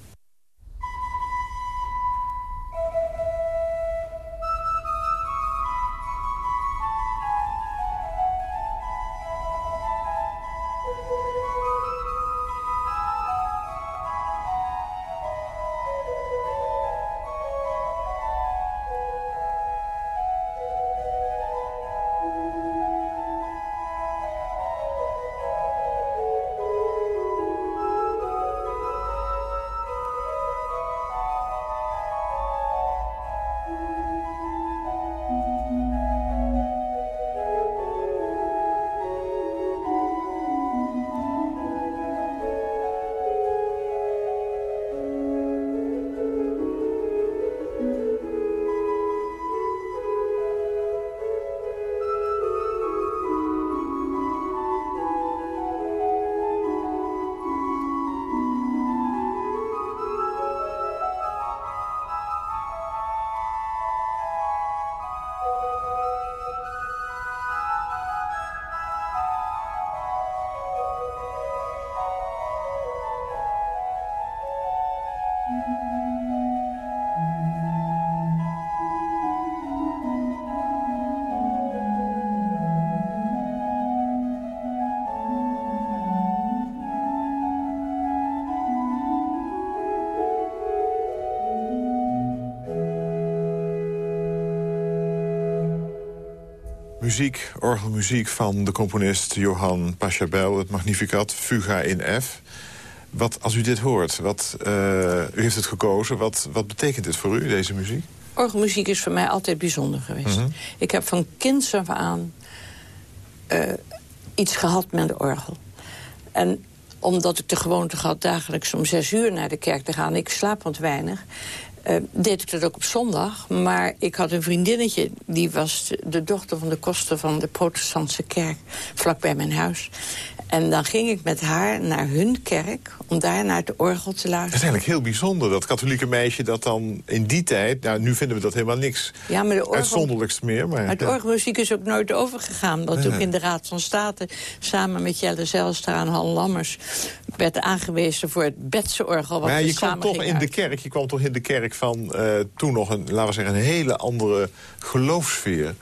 Muziek, orgelmuziek van de componist Johan Pachelbel... het Magnificat, Fuga in F. Wat, als u dit hoort, wat, eh, u heeft het gekozen... Wat, wat betekent dit voor u, deze muziek? Orgelmuziek is voor mij altijd bijzonder geweest. Ik heb van kinds af aan eh, iets gehad met de orgel. En omdat ik de gewoonte had dagelijks om zes uur naar de kerk te gaan... ik slaap wat weinig, eh, deed ik dat ook op zondag. Maar ik had een vriendinnetje, die was de, dochter van de koster... van de protestantse kerk, vlakbij mijn huis. En dan ging ik met haar naar hun kerk om daar naar de orgel te Het is luisteren. eigenlijk heel bijzonder, dat katholieke meisje dat dan in die tijd... nou, nu vinden we dat helemaal niks Ja, maar de orgel, uitzonderlijks meer. Maar, Maar het ja. orgelmuziek is ook nooit overgegaan. Wat ook in de Raad van State samen met Jelle Zijlstra en Han Lammers... werd aangewezen voor het Betseorgel. Wat Maar je kwam toch in de kerk, je kwam toch in de kerk van eh, toen nog een, laten we zeggen, een hele andere geloofsfeer.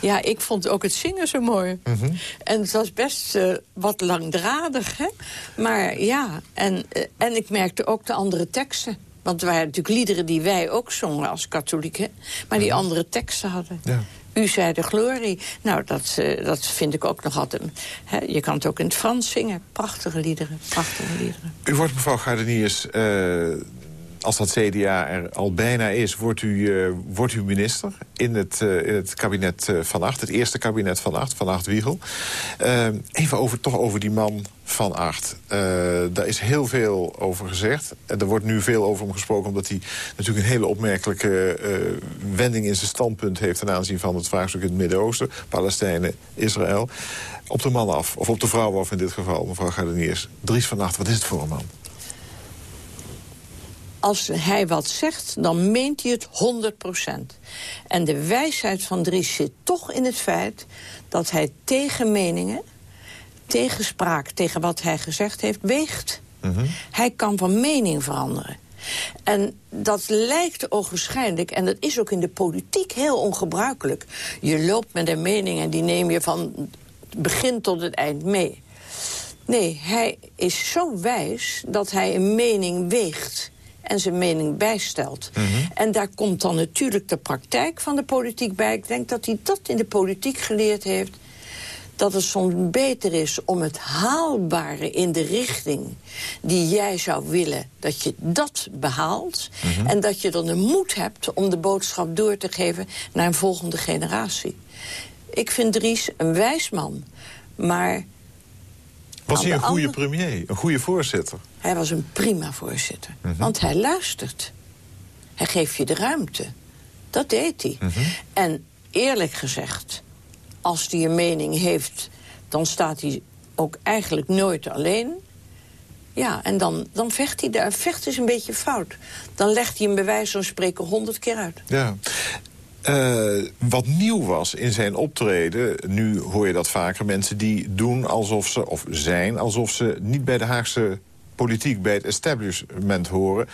Ja, ik vond ook het zingen zo mooi. Mhm. En het was best eh, wat langdradig, hè? Maar ja, en, eh, en ik merkte ook de andere teksten. Want er waren natuurlijk liederen die wij ook zongen als katholieken... maar die andere teksten hadden. Ja. U zei de glorie. Nou, dat, eh, dat vind ik ook nog altijd... Hè, je kan het ook in het Frans zingen. Prachtige liederen, prachtige liederen. U wordt, mevrouw Gardeniers, eh, als dat CDA er al bijna is... wordt u, eh, wordt u minister in het, eh, het kabinet eh, Van Acht. Het eerste kabinet Van Acht, Van Acht Wiegel. Even over, toch over die man Van Acht. Daar is heel veel over gezegd. En er wordt nu veel over hem gesproken... omdat hij natuurlijk een hele opmerkelijke wending in zijn standpunt heeft... ten aanzien van het vraagstuk in het Midden-Oosten. Palestijnen, Israël. Op de man af, of op de vrouw af in dit geval, mevrouw Gardeniers. Dries Van Acht, wat is het voor een man? Als hij wat zegt, dan meent hij het 100% En de wijsheid van Dries zit toch in het feit... dat hij tegen meningen, tegenspraak tegen wat hij gezegd heeft, weegt. Hij kan van mening veranderen. En dat lijkt ogenschijnlijk, en dat is ook in de politiek heel ongebruikelijk. Je loopt met een mening en die neem je van het begin tot het eind mee. Nee, hij is zo wijs dat hij een mening weegt en zijn mening bijstelt. En daar komt dan natuurlijk de praktijk van de politiek bij. Ik denk dat hij dat in de politiek geleerd heeft dat het soms beter is om het haalbare in de richting die jij zou willen, dat je dat behaalt. En dat je dan de moed hebt om de boodschap door te geven naar een volgende generatie. Ik vind Dries een wijs man, maar... Was hij een goede andere- premier, een goede voorzitter? Hij was een prima voorzitter. Want hij luistert. Hij geeft je de ruimte. Dat deed hij. En eerlijk gezegd, als hij een mening heeft... dan staat hij ook eigenlijk nooit alleen. Ja, en dan, dan vecht hij daar. Vecht is een beetje fout. Dan legt hij bij wijze van spreken honderd keer uit. Ja. Eh, wat nieuw was in zijn optreden, nu hoor je dat vaker... mensen die doen alsof ze, of zijn alsof ze niet bij de Haagse politiek... bij het establishment horen.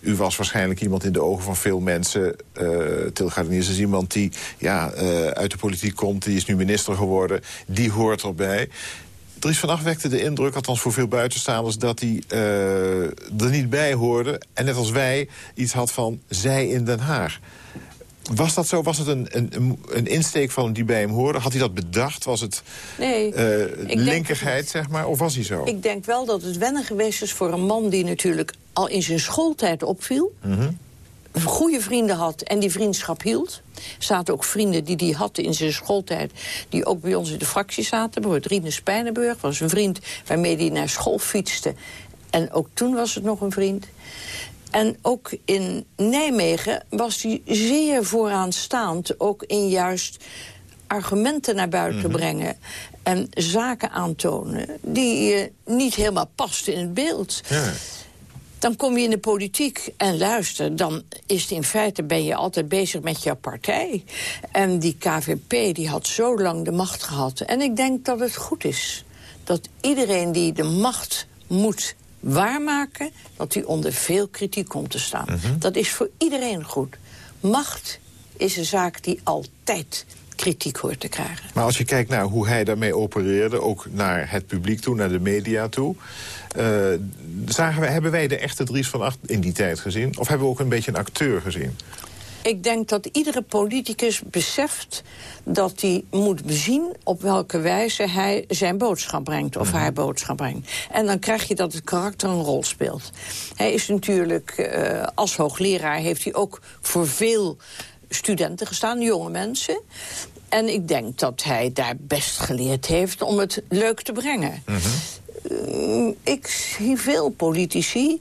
U was waarschijnlijk iemand in de ogen van veel mensen. Uh, Til Gardeniers is iemand die ja, eh, uit de politiek komt, die is nu minister geworden. Die hoort erbij. Dries van Acht wekte de indruk, althans voor veel buitenstaanders... dat hij eh, er niet bij hoorde. En net als wij iets had van zij in Den Haag. Was dat zo? Was het een, een, een insteek van die bij hem hoorde? Had hij dat bedacht? Was het Nee, eh, het zeg maar? Of was hij zo? Ik denk wel dat het wennen geweest is voor een man die natuurlijk al in zijn schooltijd opviel. Goede vrienden had en die vriendschap hield. Er zaten ook vrienden die hij had in zijn schooltijd... die ook bij ons in de fractie zaten. Bijvoorbeeld Riene Spijnenburg was een vriend waarmee hij naar school fietste. En ook toen was het nog een vriend. En ook in Nijmegen was hij zeer vooraanstaand... ook in juist argumenten naar buiten brengen... en zaken aantonen die niet helemaal pasten in het beeld. Ja. Dan kom je in de politiek en luister, dan is het in feite ben je altijd bezig met jouw partij. En die KVP die had zo lang de macht gehad. En ik denk dat het goed is dat iedereen die de macht moet waarmaken... dat die onder veel kritiek komt te staan. Dat is voor iedereen goed. Macht is een zaak die altijd kritiek hoort te krijgen. Maar als je kijkt naar hoe hij daarmee opereerde... ook naar het publiek toe, naar de media toe... eh, zagen wij, hebben wij de echte Dries van Acht in die tijd gezien? Of hebben we ook een beetje een acteur gezien? Ik denk dat iedere politicus beseft dat hij moet zien op welke wijze hij zijn boodschap brengt of haar boodschap brengt. En dan krijg je dat het karakter een rol speelt. Hij is natuurlijk, eh, als hoogleraar heeft hij ook voor veel studenten gestaan, jonge mensen. En ik denk dat hij daar best geleerd heeft om het leuk te brengen. Eh, ik zie veel politici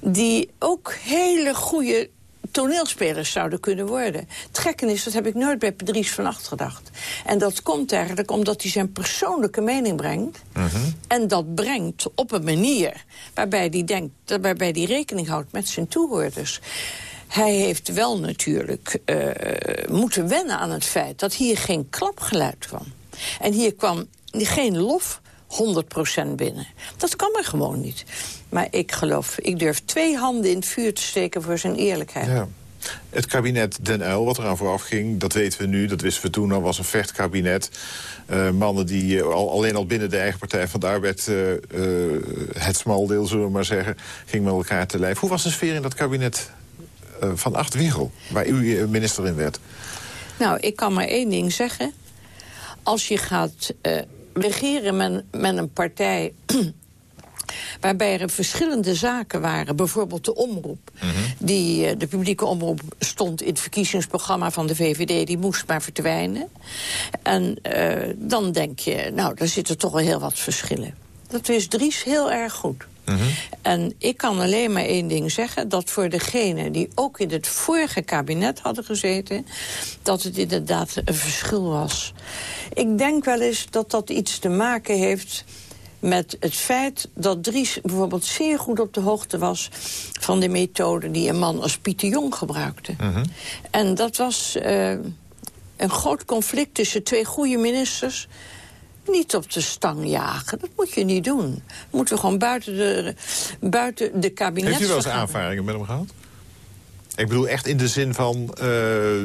die ook hele goede toneelspelers zouden kunnen worden. Het gekke is, dat heb ik nooit bij Dries van Acht gedacht. En dat komt eigenlijk omdat hij zijn persoonlijke mening brengt. En dat brengt op een manier waarbij hij, denkt, waarbij hij rekening houdt met zijn toehoorders. Hij heeft wel natuurlijk eh, moeten wennen aan het feit dat hier geen klapgeluid kwam. En hier kwam geen lof 100% binnen. Dat kan maar gewoon niet. Maar ik geloof, ik durf twee handen in het vuur te steken voor zijn eerlijkheid. Ja. Het kabinet Den Uyl, wat eraan vooraf ging, dat weten we nu. Dat wisten we toen al, was een vechtkabinet. Uh, mannen die uh, al, alleen al binnen de eigen Partij van de Arbeid... Uh, het smaldeel, zullen we maar zeggen, ging met elkaar te lijf. Hoe was de sfeer in dat kabinet van Acht Wiegel, waar u minister in werd? Nou, ik kan maar één ding zeggen. Als je gaat regeren met, met een partij waarbij er verschillende zaken waren. Bijvoorbeeld de omroep. Mhm. die, eh, de publieke omroep stond in het verkiezingsprogramma van de VVD. Die moest maar verdwijnen. En uh, dan denk je, nou, daar zitten toch wel heel wat verschillen. Dat wist Dries heel erg goed. En ik kan alleen maar één ding zeggen... dat voor degenen die ook in het vorige kabinet hadden gezeten... dat het inderdaad een verschil was. Ik denk wel eens dat dat iets te maken heeft met het feit dat Dries bijvoorbeeld zeer goed op de hoogte was... van de methode die een man als Pieter Jong gebruikte. Mhm. En dat was uh, een groot conflict tussen twee goede ministers niet op de stang jagen. Dat moet je niet doen. Dat moeten we gewoon buiten de, buiten de kabinet. Heeft u wel eens aanvaringen met hem gehad? Ik bedoel echt in de zin van uh,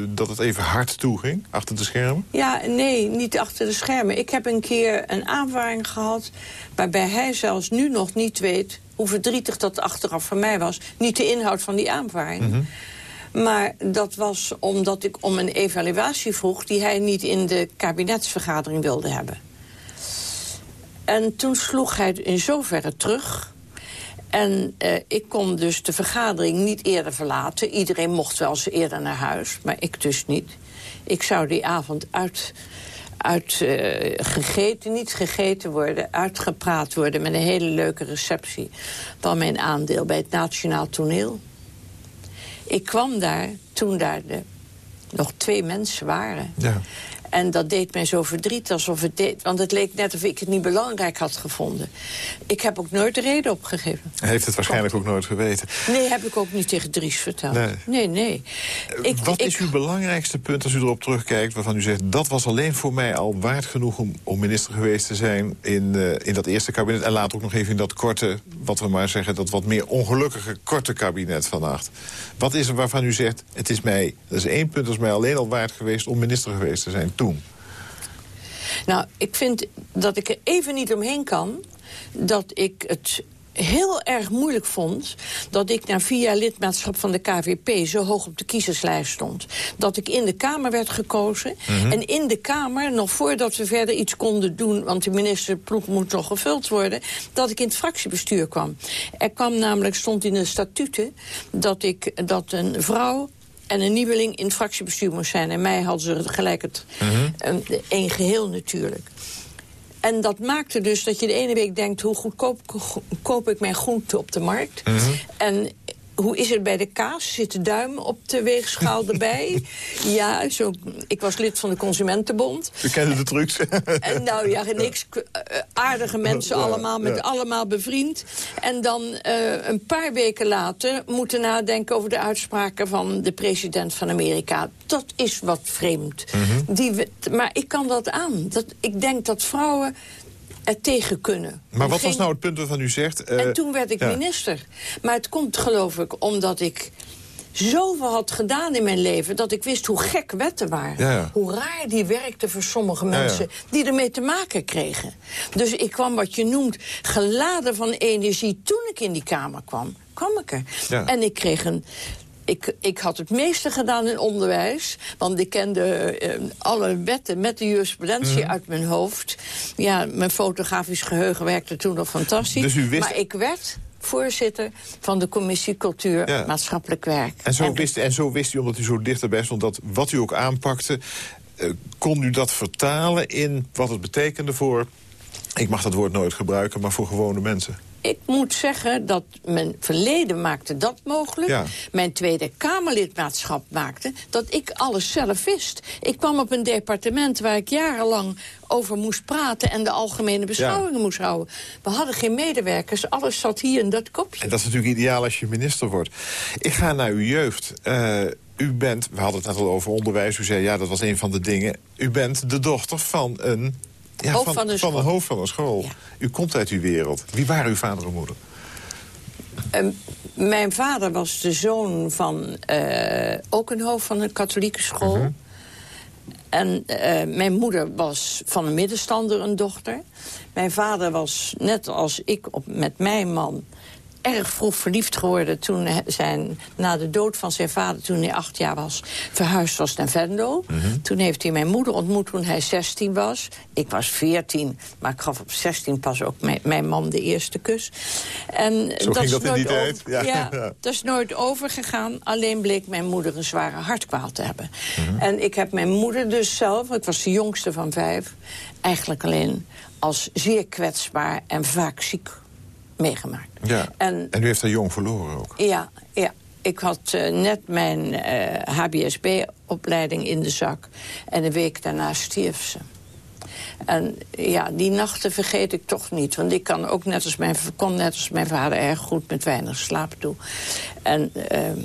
dat het even hard toeging, achter de schermen? Ja, nee, niet achter de schermen. Ik heb een keer een aanvaring gehad... waarbij hij zelfs nu nog niet weet hoe verdrietig dat achteraf voor mij was. Niet de inhoud van die aanvaring. Mhm. Maar dat was omdat ik om een evaluatie vroeg... die hij niet in de kabinetsvergadering wilde hebben. En toen sloeg hij in zoverre terug en uh, ik kon dus de vergadering niet eerder verlaten. Iedereen mocht wel eens eerder naar huis, maar ik dus niet. Ik zou die avond uit, uit uh, gegeten, niet gegeten worden, uitgepraat worden... met een hele leuke receptie van mijn aandeel bij het Nationaal Toneel. Ik kwam daar toen daar nog twee mensen waren. Ja. En dat deed mij zo verdriet, alsof het deed, want het leek net of ik het niet belangrijk had gevonden. Ik heb ook nooit de reden opgegeven. Hij heeft het waarschijnlijk ook nooit geweten. Nee, heb ik ook niet tegen Dries verteld. Nee, nee. nee. Eh, ik, Wat is uw belangrijkste punt als u erop terugkijkt... waarvan u zegt, dat was alleen voor mij al waard genoeg... om, om minister geweest te zijn in, uh, in dat eerste kabinet... en later ook nog even in dat korte, wat we maar zeggen... dat wat meer ongelukkige korte kabinet van acht. Wat is er waarvan u zegt, het is mij... dat is één punt, dat is mij alleen al waard geweest... om minister geweest te zijn toen? Nou, ik vind dat ik er even niet omheen kan... dat ik het heel erg moeilijk vond dat ik na vier jaar lidmaatschap van de KVP zo hoog op de kiezerslijst stond. Dat ik in de Kamer werd gekozen. Mhm. En in de Kamer, nog voordat we verder iets konden doen... want de ministerploeg moet nog gevuld worden... dat ik in het fractiebestuur kwam. Er kwam namelijk, stond in de statuten... dat, ik, dat een vrouw en een nieuweling in het fractiebestuur moest zijn. En mij hadden ze gelijk het mm een, geheel natuurlijk. En dat maakte dus dat je de ene week denkt... hoe goedkoop koop ik mijn groente op de markt? Mhm. En hoe is het bij de kaas? Zit de duim op de weegschaal erbij? ja, zo, ik was lid van de Consumentenbond. We kennen de trucs. en nou ja, niks. Eh, aardige mensen allemaal, met allemaal bevriend. En dan uh, een paar weken later moeten nadenken over de uitspraken van de president van Amerika. Dat is wat vreemd. Mhm. Die, maar ik kan dat aan. Dat, ik denk dat vrouwen er tegen kunnen. Maar wat was nou het punt waarvan u zegt... en eh, toen werd ik minister. Maar het komt geloof ik omdat ik zoveel had gedaan in mijn leven... dat ik wist hoe gek wetten waren. Hoe raar die werkten voor sommige mensen die ermee te maken kregen. Dus ik kwam wat je noemt geladen van energie. Toen ik in die kamer kwam, kwam ik er. En ik kreeg een ik, ik had het meeste gedaan in onderwijs. Want ik kende uh, alle wetten met de jurisprudentie mhm. uit mijn hoofd. Ja, mijn fotografisch geheugen werkte toen nog fantastisch. Dus u wist... Maar ik werd voorzitter van de commissie Cultuur Maatschappelijk Werk. En zo, wist, en zo wist u, omdat u zo dichterbij stond... dat wat u ook aanpakte, uh, kon u dat vertalen in wat het betekende voor... ik mag dat woord nooit gebruiken, maar voor gewone mensen? Ik moet zeggen dat mijn verleden maakte dat mogelijk. Mijn Tweede Kamerlidmaatschap maakte dat ik alles zelf wist. Ik kwam op een departement waar ik jarenlang over moest praten... en de algemene beschouwingen moest houden. We hadden geen medewerkers, alles zat hier in dat kopje. En dat is natuurlijk ideaal als je minister wordt. Ik ga naar uw jeugd. Uh, u bent, we hadden het net al over onderwijs, u zei ja, dat was een van de dingen. U bent de dochter van een ja, hoofd van, van, hoofd van een school. U komt uit uw wereld. Wie waren uw vader en moeder? Ehm, Mijn vader was de zoon van eh, ook een hoofd van een katholieke school. Mhm. En eh, mijn moeder was van een middenstander een dochter. Mijn vader was, net als ik, op, met mijn man erg vroeg verliefd geworden toen hij zijn, na de dood van zijn vader, toen hij acht jaar was, verhuisd was naar Venlo. Mhm. Toen heeft hij mijn moeder ontmoet toen hij 16 was. Ik was 14, maar ik gaf op 16 pas ook mijn, mijn man de eerste kus. En Zo ging is dat in die nooit tijd, over- ja. ja, Ja. dat is nooit overgegaan. Alleen bleek mijn moeder een zware hartkwaal te hebben. Mhm. En ik heb mijn moeder dus zelf, ik was de jongste van vijf... eigenlijk alleen als zeer kwetsbaar en vaak ziek meegemaakt. Ja. En En u heeft haar jong verloren ook. ja, ja. Ik had eh, net mijn eh, HBSB-opleiding in de zak. En een week daarna stierf ze. En ja, die nachten vergeet ik toch niet. Want ik kan ook net als mijn, kon net als mijn vader erg goed met weinig slaap toe. En ehm,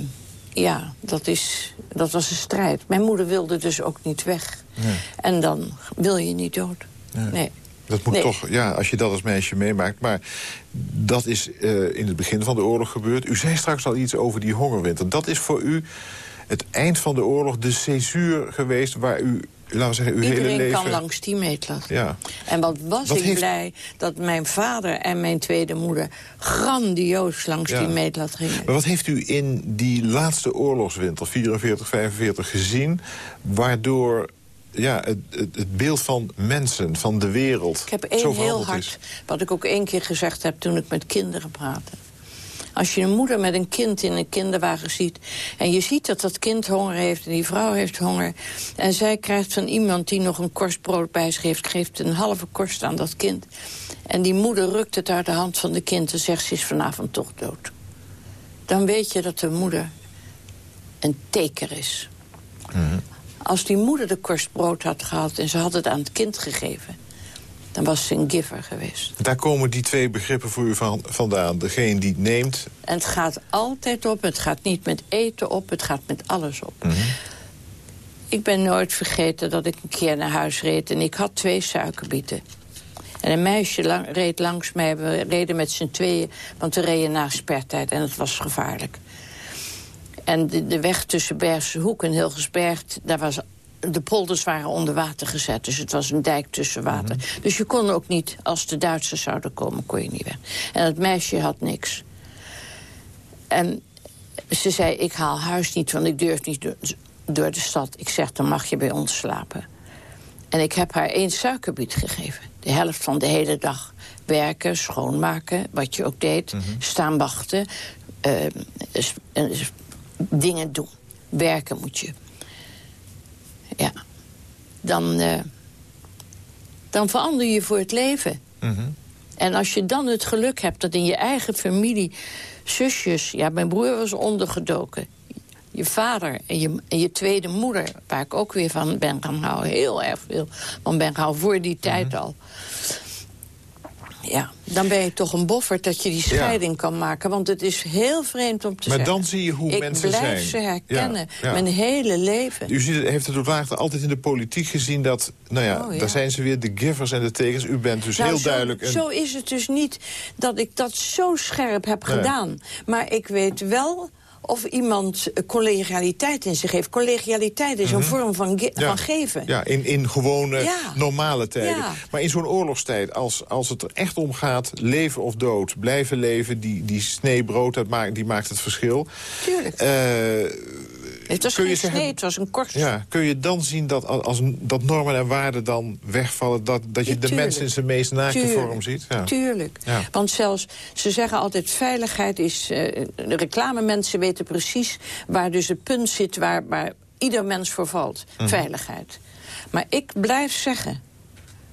ja, dat, is, dat was een strijd. Mijn moeder wilde dus ook niet weg. En dan wil je niet dood. Nee. Dat moet Nee. toch, ja, als je dat als meisje meemaakt. Maar dat is eh, in het begin van de oorlog gebeurd. U zei straks al iets over die hongerwinter. Dat is voor u het eind van de oorlog de césuur geweest... waar u, laten we zeggen, uw hele Iedereen leven... kan langs die meetlat. Ja. En wat was Wat ik heeft- blij dat mijn vader en mijn tweede moeder... grandioos langs Ja. die meetlat gingen. Maar wat heeft u in die laatste oorlogswinter, 44, 45, gezien... waardoor ja, het, het, het beeld van mensen, van de wereld... Ik heb één heel hard, is? wat ik ook één keer gezegd heb toen ik met kinderen praatte. Als je een moeder met een kind in een kinderwagen ziet... en je ziet dat dat kind honger heeft en die vrouw heeft honger... en zij krijgt van iemand die nog een korst brood bij zich heeft... geeft een halve korst aan dat kind. En die moeder rukt het uit de hand van de kind... en zegt ze is vanavond toch dood. Dan weet je dat de moeder een teker is. Als die moeder de korst brood had gehad en ze had het aan het kind gegeven... dan was ze een giver geweest. Daar komen die twee begrippen voor u van, vandaan. Degene die neemt... En het gaat altijd op. Het gaat niet met eten op, het gaat met alles op. Ik ben nooit vergeten dat ik een keer naar huis reed... en ik had twee suikerbieten. En een meisje lang- reed langs mij. We reden met z'n tweeën, want we reden na spertijd en het was gevaarlijk. En de, de weg tussen Bergse Hoek en Hilgersberg... Daar was, de polders waren onder water gezet, dus het was een dijk tussen water. Dus je kon ook niet, als de Duitsers zouden komen, kon je niet weg. En het meisje had niks. En ze zei, ik haal huis niet, want ik durf niet door, door de stad. Ik zeg, dan mag je bij ons slapen. En ik heb haar één suikerbiet gegeven. De helft van de hele dag werken, schoonmaken, wat je ook deed. Staan wachten, s- dingen doen. Werken moet je. Ja. Dan, eh, dan verander je voor het leven. En als je dan het geluk hebt dat in je eigen familie zusjes... ja, mijn broer was ondergedoken. Je vader en je, en je tweede moeder, waar ik ook weer van ben gaan houden. Heel erg veel van ben gaan houden, voor die tijd al. Ja, dan ben je toch een boffert dat je die scheiding kan maken. Want het is heel vreemd om te Maar zeggen. dan zie je hoe ik mensen blijf zijn. ze herkennen, Ja, ja. mijn hele leven. U ziet, heeft het ook later altijd in de politiek gezien dat... nou ja, Oh, ja. daar zijn ze weer, de givers en de tekens. U bent dus Nou, heel zo, duidelijk... een- Zo is het dus niet dat ik dat zo scherp heb Nee. gedaan. Maar ik weet wel of iemand collegialiteit in zich heeft. Collegialiteit is een vorm van, ge- Mhm. Ja. van geven. Ja, in, in gewone, Ja. normale tijden. Ja. Maar in zo'n oorlogstijd, als, als het er echt om gaat... leven of dood, blijven leven, die, die snee brood, dat maakt, die maakt het verschil. Tuurlijk. Eh, het was kun je geen zeggen- snee, het was een korst. ja, kun je dan zien dat als, dat normen en waarden dan wegvallen... dat, dat je Ja, de mens in zijn meest naakte vorm ziet? Ja. Tuurlijk. Ja. Want zelfs, ze zeggen altijd, veiligheid is... eh, de reclamemensen weten precies waar dus het punt zit... waar, waar ieder mens voor valt. Mhm. Veiligheid. Maar ik blijf zeggen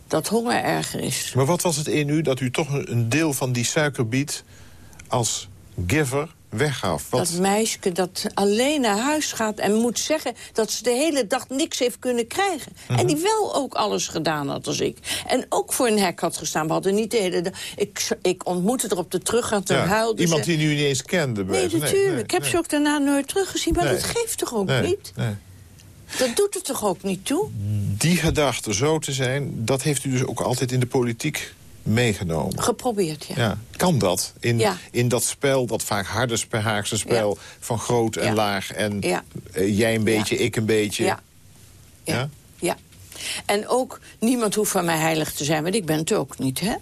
dat honger erger is. Maar wat was het in u dat u toch een een deel van die suikerbiet... als giver weggaf? Wat, Dat meisje dat alleen naar huis gaat en moet zeggen... dat ze de hele dag niks heeft kunnen krijgen. Mhm. En die wel ook alles gedaan had als ik. En ook voor een hek had gestaan. We hadden niet de hele dag... Ik, ik ontmoette er op de teruggang en ja, huilde iemand ze. die u niet eens kende? Nee, natuurlijk. nee, ik heb nee. ze ook daarna nooit teruggezien. Maar dat geeft toch ook niet? Dat doet het toch ook niet toe? Die gedachte zo te zijn, dat heeft u dus ook altijd in de politiek meegenomen. Geprobeerd, ja. Ja. Kan dat? In, Ja. in dat spel, dat vaak harde spe- Haagse spel... Ja. van groot en laag en eh, jij een beetje, ik een beetje. Ja. Ja? En ook, niemand hoeft van mij heilig te zijn, want ik ben het ook niet. Hè?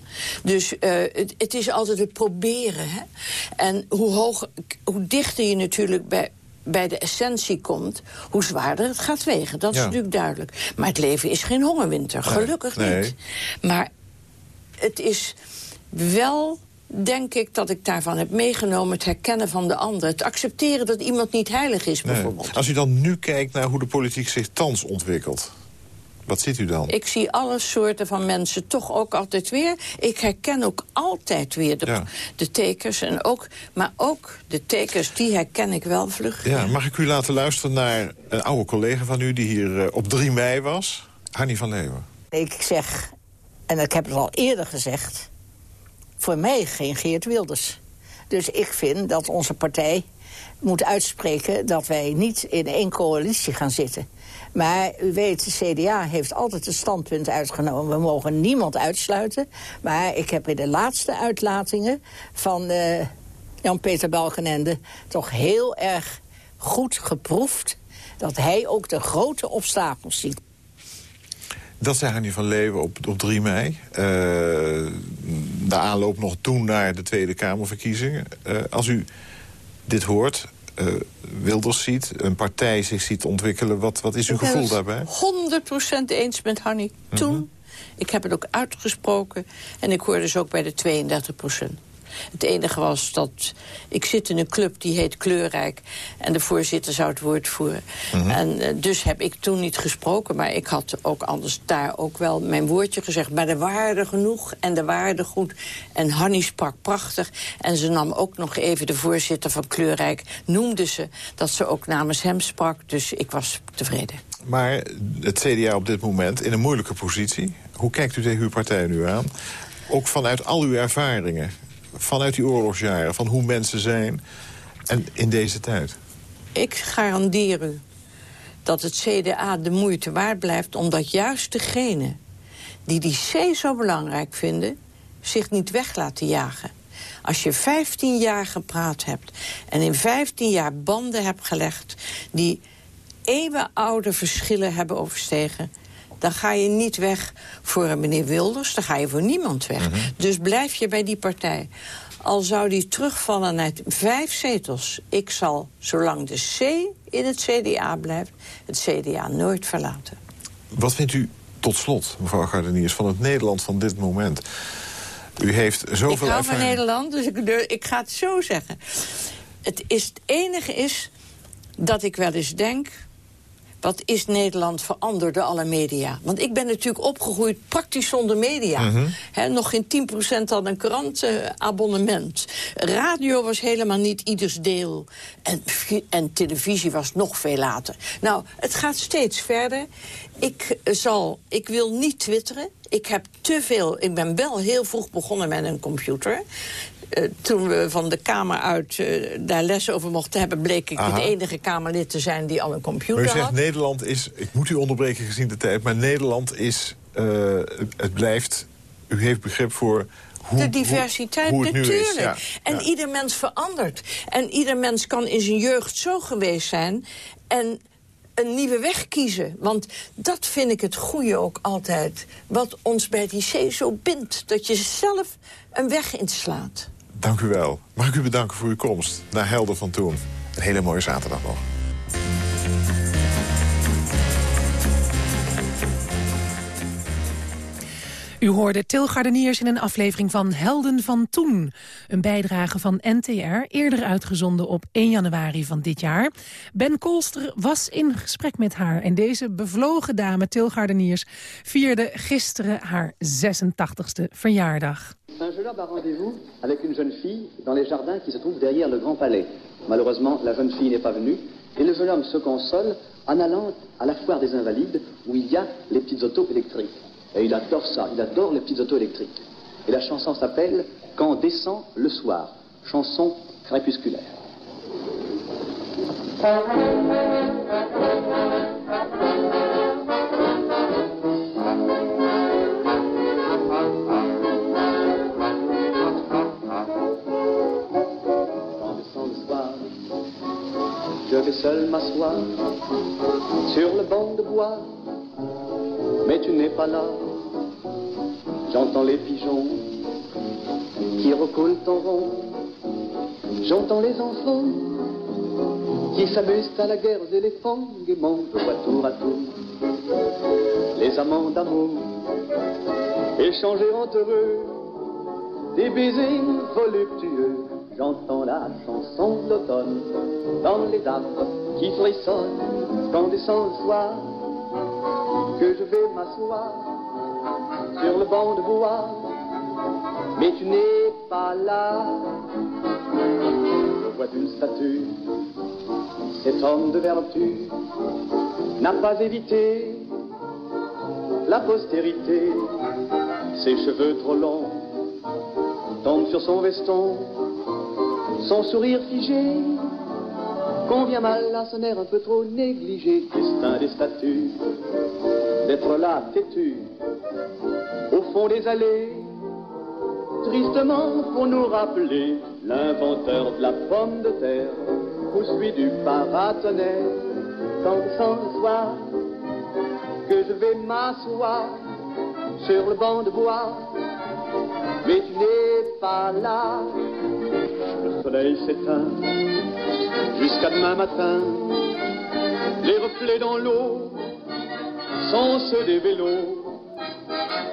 Dus eh, het, het is altijd het proberen. Hè? En hoe, hoog, hoe dichter je natuurlijk bij, bij de essentie komt... hoe zwaarder het gaat wegen. Dat is natuurlijk duidelijk. Maar het leven is geen hongerwinter, gelukkig nee. niet. Maar het is wel, denk ik, dat ik daarvan heb meegenomen... het herkennen van de ander. Het accepteren dat iemand niet heilig is, Nee. bijvoorbeeld. Als u dan nu kijkt naar hoe de politiek zich thans ontwikkelt... wat ziet u dan? Ik zie alle soorten van mensen toch ook altijd weer. Ik herken ook altijd weer de, Ja. de tekens. En ook, maar ook de tekens, die herken ik wel vlug. Ja, mag ik u laten luisteren naar een oude collega van u... die hier eh, op 3 mei was? Hanny van Leeuwen. Ik zeg, en ik heb het al eerder gezegd... voor mij geen Geert Wilders. Dus ik vind dat onze partij moet uitspreken... dat wij niet in één coalitie gaan zitten. Maar u weet, de CDA heeft altijd het standpunt uitgenomen... we mogen niemand uitsluiten. Maar ik heb in de laatste uitlatingen van eh, Jan-Peter Balkenende... toch heel erg goed geproefd dat hij ook de grote obstakels ziet. Dat zei Hanny van Leeuwen op, op 3 mei. Eh, de aanloop nog toen naar de Tweede Kamerverkiezingen. Eh, als u dit hoort, eh, Wilders ziet, een partij zich ziet ontwikkelen... wat, wat is uw Ik ben gevoel het daarbij? 100% eens met Hanny. Toen, ik heb het ook uitgesproken. En ik hoor dus ook bij de 32%. Het enige was dat... Ik zit in een club die heet Kleurrijk. En de voorzitter zou het woord voeren. En eh, dus heb ik toen niet gesproken. Maar ik had ook anders daar ook wel mijn woordje gezegd. Maar de waarde genoeg en de waarde goed. En Hanny sprak prachtig. En ze nam ook nog even de voorzitter van Kleurrijk. Noemde ze dat ze ook namens hem sprak. Dus ik was tevreden. Maar het CDA op dit moment in een moeilijke positie. Hoe kijkt u tegen uw partij nu aan? Ook vanuit al uw ervaringen. Vanuit die oorlogsjaren, van hoe mensen zijn. En in deze tijd. Ik garandeer u dat het CDA de moeite waard blijft... omdat juist degenen die die C zo belangrijk vinden... zich niet weg laten jagen. Als je 15 jaar gepraat hebt en in 15 jaar banden hebt gelegd... die eeuwenoude verschillen hebben overstegen... dan ga je niet weg voor een meneer Wilders, dan ga je voor niemand weg. Dus blijf je bij die partij. Al zou die terugvallen naar vijf zetels... ik zal, zolang de C in het CDA blijft, het CDA nooit verlaten. Wat vindt u tot slot, mevrouw Gardeniers, van het Nederland van dit moment? U heeft zoveel ik hou van ervaring. Nederland, dus ik, ik ga het zo zeggen. Het, is, het enige is dat ik wel eens denk... wat is Nederland veranderd door alle media? Want ik ben natuurlijk opgegroeid praktisch zonder media. Hè, nog geen 10% had een krantenabonnement. Radio was helemaal niet ieders deel. En, en televisie was nog veel later. Nou, het gaat steeds verder. Ik, eh, zal, ik wil niet twitteren. Ik heb te veel... Ik ben wel heel vroeg begonnen met een computer. Eh, toen we van de Kamer uit eh, daar les over mochten hebben... bleek ik Aha. het enige Kamerlid te zijn die al een computer Maar u zegt had. Nederland is, ik moet u onderbreken gezien de tijd... maar Nederland is, eh, het- het blijft, u heeft begrip voor... Hoe, de diversiteit, hoe, hoe het nu natuurlijk. Ja, En ja. ieder mens verandert. En ieder mens kan in zijn jeugd zo geweest zijn... en een nieuwe weg kiezen. Want dat vind ik het goede ook altijd. Wat ons bij die zee zo bindt. Dat je zelf een weg inslaat. Dank u wel. Mag ik u bedanken voor uw komst naar Helder van Toen. Een hele mooie zaterdag nog. U hoorde Til Gardeniers in een aflevering van Helden van Toen. Een bijdrage van NTR, eerder uitgezonden op 1 januari van dit jaar. Ben Kolster was in gesprek met haar. En deze bevlogen dame, Til Gardeniers, vierde gisteren haar 86e verjaardag. Homme a rendez-vous avec une jeune fille dans les jardins qui se trouvent derrière le Grand Palais. Malheureusement, la jeune fille n'est pas venue et le jeune homme se console en allant à la foire des Invalides où il y a les petites autos électriques. Et il adore ça, il adore les petites autos électriques. Et la chanson s'appelle Quand descend le soir, chanson crépusculaire. Quand descend le soir, Je vais seul m'asseoir sur le banc de bois, mais tu n'es pas là. J'entends les pigeons qui recoulent en rond. J'entends les enfants qui s'amusent à la guerre aux éléphants, gaiement je vois tour à tour les amants d'amour échanger entre eux des baisers voluptueux. J'entends la chanson de l'automne dans les arbres qui frissonnent quand descend le soir que je vais m'asseoir sur le banc de bois. Mais tu n'es pas là. Je vois une statue. Cet homme de vertu n'a pas évité la postérité. Ses cheveux trop longs tombent sur son veston. Son sourire figé convient mal à son air un peu trop négligé. Destin des statues, d'être là têtu, au fond des allées, tristement pour nous rappeler l'inventeur de la pomme de terre, ou celui du paratonnerre, quand sans soir, que je vais m'asseoir sur le banc de bois, mais tu n'es pas là. Le soleil s'éteint jusqu'à demain matin. Les reflets dans l'eau sont ceux des vélos.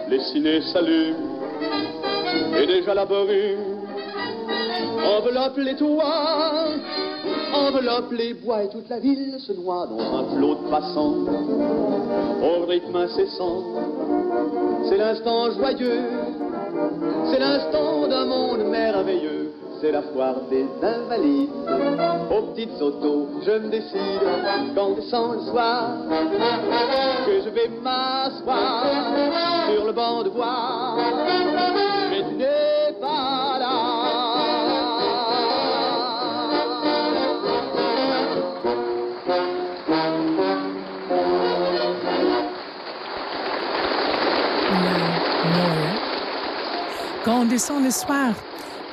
Les ciné s'allument et déjà la brume. Enveloppe les toits, enveloppe les bois. Et toute la ville se noie dans un flot de passants. Au rythme incessant. C'est l'instant joyeux, c'est l'instant d'un monde merveilleux. C'est la foire des invalides. Aux petites autos, je me décide quand descend le soir que je vais m'asseoir sur le banc de bois. Mais tu n'es pas là. Quand descend le soir.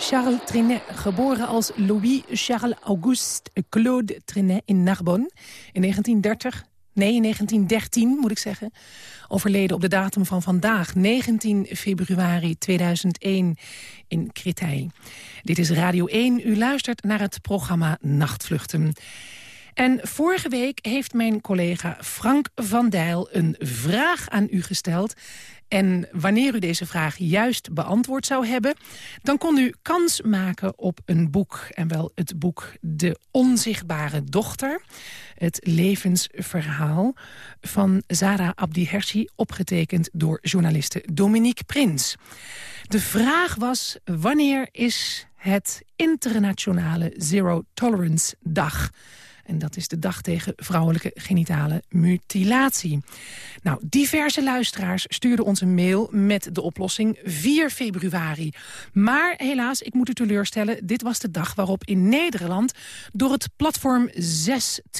Charles Trenet, geboren als Louis-Charles-Auguste Claude Trenet in Narbonne in 1930. Nee, in 1913 moet ik zeggen. Overleden op de datum van vandaag, 19 februari 2001 in Créteil. Dit is Radio 1. U luistert naar het programma Nachtvluchten. En vorige week heeft mijn collega Frank van Dijl een vraag aan u gesteld. En wanneer u deze vraag juist beantwoord zou hebben... dan kon u kans maken op een boek. En wel het boek De Onzichtbare Dochter. Het levensverhaal van Zara Abdi Hersi... opgetekend door journaliste Dominique Prins. De vraag was wanneer is het internationale Zero Tolerance Dag... En dat is de dag tegen vrouwelijke genitale mutilatie. Nou, diverse luisteraars stuurden ons een mail met de oplossing 4 februari. Maar helaas, ik moet u teleurstellen, dit was de dag waarop in Nederland... door het platform 6-2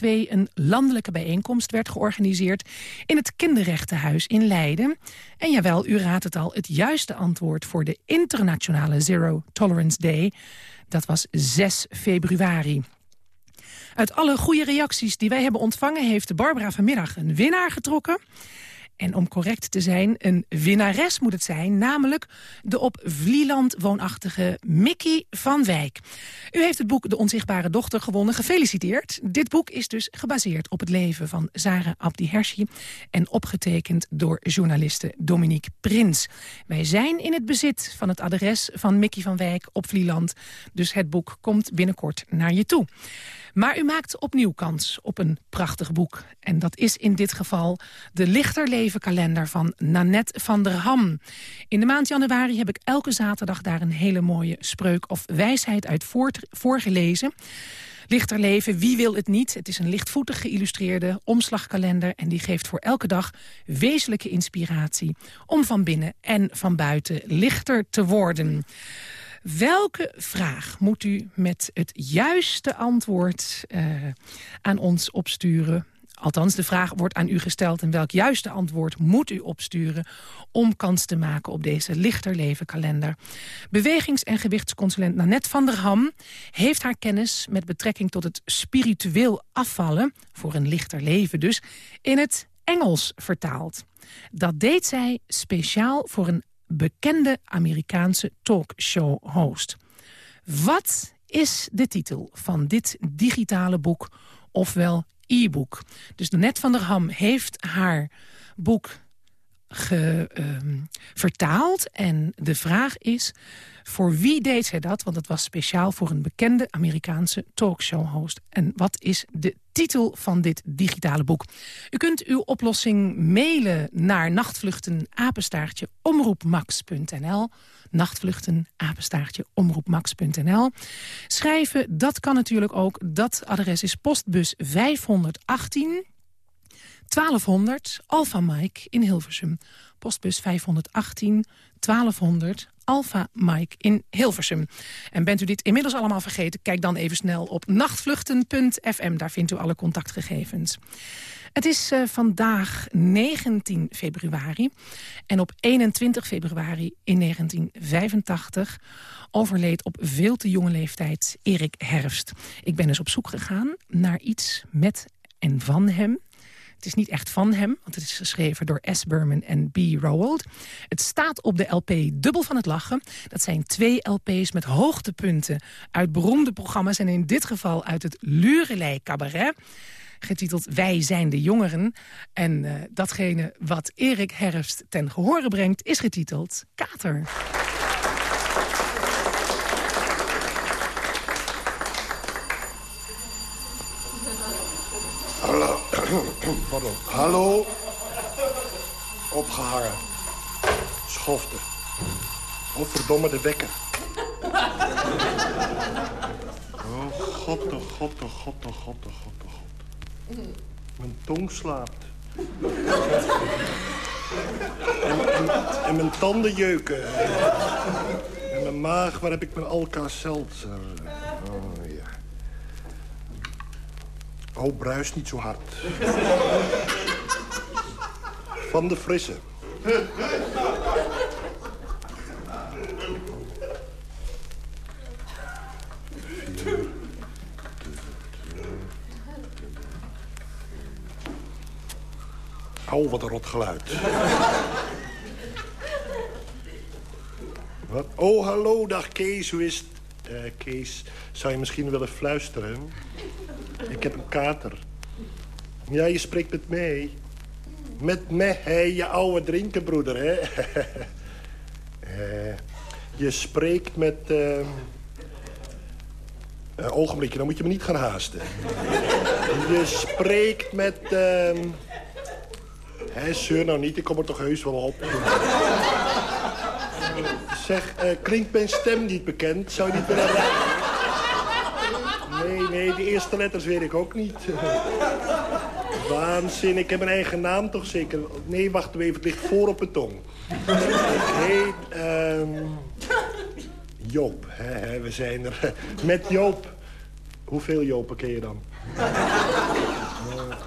een landelijke bijeenkomst werd georganiseerd... in het Kinderrechtenhuis in Leiden. En jawel, u raadt het al, het juiste antwoord voor de internationale Zero Tolerance Day... dat was 6 februari. Uit alle goede reacties die wij hebben ontvangen... heeft Barbara vanmiddag een winnaar getrokken. En om correct te zijn, een winnares moet het zijn... namelijk de op Vlieland woonachtige Mickey van Wijk. U heeft het boek De Onzichtbare Dochter gewonnen. Gefeliciteerd. Dit boek is dus gebaseerd op het leven van Zara Abdi Hersi... en opgetekend door journaliste Dominique Prins. Wij zijn in het bezit van het adres van Mickey van Wijk op Vlieland. Dus het boek komt binnenkort naar je toe. Maar u maakt opnieuw kans op een prachtig boek. En dat is in dit geval de Lichterleven-kalender van Nanette van der Ham. In de maand januari heb ik elke zaterdag daar een hele mooie spreuk of wijsheid uit voorgelezen. Lichterleven, wie wil het niet? Het is een lichtvoetig geïllustreerde omslagkalender... en die geeft voor elke dag wezenlijke inspiratie... om van binnen en van buiten lichter te worden. Welke vraag moet u met het juiste antwoord uh, aan ons opsturen Althans, de vraag wordt aan u gesteld en welk juiste antwoord moet u opsturen om kans te maken op deze lichter leven kalender. Bewegings- en gewichtsconsulent Nanette van der Ham heeft haar kennis met betrekking tot het spiritueel afvallen, voor een lichter leven dus, in het Engels vertaald. Dat deed zij speciaal voor een bekende Amerikaanse talkshow-host. Wat is de titel van dit digitale boek, ofwel e-book? Dus Net van der Ham heeft haar boek ge, ehm, vertaald. En de vraag is, voor wie deed zij dat? Want het was speciaal voor een bekende Amerikaanse talkshow-host. En wat is de titel van dit digitale boek? U kunt uw oplossing mailen naar nachtvluchtenapenstaartje omroepmax.nl nachtvluchten, apenstaartje, omroepmax.nl. Schrijven, dat kan natuurlijk ook. Dat adres is postbus 518 1200 Alpha Mike in Hilversum. Postbus 518 1200 Alpha Mike in Hilversum. En bent u dit inmiddels allemaal vergeten? Kijk dan even snel op nachtvluchten.fm. Daar vindt u alle contactgegevens. Het is uh, vandaag 19 februari. En op 21 februari in 1985 overleed op veel te jonge leeftijd Erik Herfst. Ik ben dus op zoek gegaan naar iets met en van hem. Het is niet echt van hem, want het is geschreven door S. Berman en B. Rowald. Het staat op de LP Dubbel van het Lachen. Dat zijn twee LP's met hoogtepunten uit beroemde programma's... en in dit geval uit het Lurelei Cabaret getiteld Wij zijn de jongeren. En uh, datgene wat Erik Herfst ten gehore brengt is getiteld Kater. Pardon. Hallo. Opgehangen. Schofte. Oh, verdomme de wekker. Oh, god, oh, god, oh, god, oh, god, oh, god, oh, god. Mijn tong slaapt. En, en, en mijn tanden jeuken. En mijn maag, waar heb ik mijn Alka-Seltzer? Oh, ja. Oh, bruis niet zo hard. Van de frisse. Oh, wat een rot geluid. Wat? Oh, hallo, dag Kees, hoe is? Uh, Kees, zou je misschien willen fluisteren? Ik heb een kater. Ja, je spreekt met mij. Met mij, hè, je oude drinkenbroeder, hè. uh, je spreekt met... Uh... Uh, ogenblikje, dan moet je me niet gaan haasten. je spreekt met... Uh... Hé, zeur nou niet, ik kom er toch heus wel op. zeg, uh, klinkt mijn stem niet bekend? Zou je niet willen de eerste letters weet ik ook niet. Waanzin, ik heb mijn eigen naam toch zeker? Nee, wacht even, het ligt voor op mijn tong. Ik heet... Um... Joop, we zijn er. Met Joop. Hoeveel Jopen ken je dan?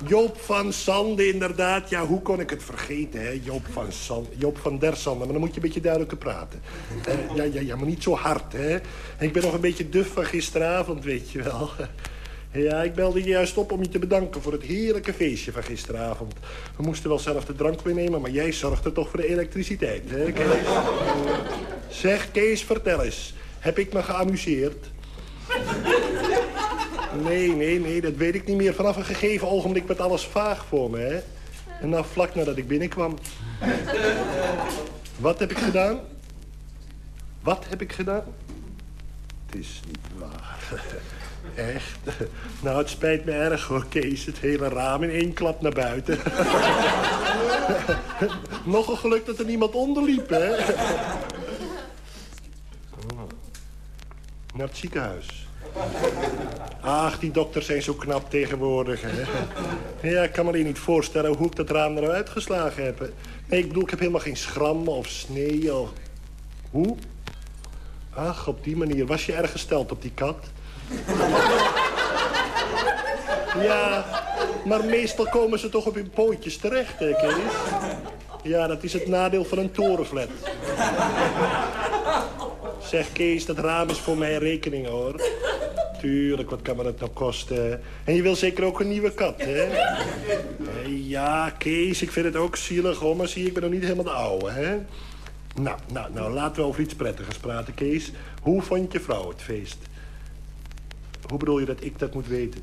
Joop van Sande, inderdaad. Ja, hoe kon ik het vergeten, hè? Joop van, Sande, Joop van der Sande. Maar dan moet je een beetje duidelijker praten. Uh, ja, ja, ja, maar niet zo hard, hè? Ik ben nog een beetje duf van gisteravond, weet je wel. Ja, ik belde je juist op om je te bedanken voor het heerlijke feestje van gisteravond. We moesten wel zelf de drank meenemen, maar jij zorgde toch voor de elektriciteit, hè, Kees? Zeg, Kees, vertel eens. Heb ik me geamuseerd? Nee, nee, nee, dat weet ik niet meer. Vanaf een gegeven ogenblik werd alles vaag voor me, hè. En nou, vlak nadat ik binnenkwam. Wat heb ik gedaan? Wat heb ik gedaan? Het is niet waar. Echt? Nou, het spijt me erg hoor, Kees. Het hele raam in één klap naar buiten. Nog een geluk dat er niemand onderliep, hè? Naar het ziekenhuis. Ach, die dokters zijn zo knap tegenwoordig, hè. Ja, ik kan me alleen niet voorstellen hoe ik dat raam eruit geslagen heb. Nee, ik bedoel, ik heb helemaal geen schram of snee of... Hoe? Ach, op die manier. Was je erg gesteld op die kat? Ja, Maar meestal komen ze toch op hun pootjes terecht, hè, Kees? Ja, dat is het nadeel van een torenflat. Zeg Kees, dat raam is voor mijn rekening, hoor. Tuurlijk, wat kan me dat nou kosten? En je wil zeker ook een nieuwe kat, hè? Eh, Ja, Kees, ik vind het ook zielig, hoor. Maar zie, ik ben nog niet helemaal de oude, hè? Nou, nou, nou, laten we over iets prettigers praten, Kees. Hoe vond je vrouw het feest? Hoe bedoel je dat ik dat moet weten?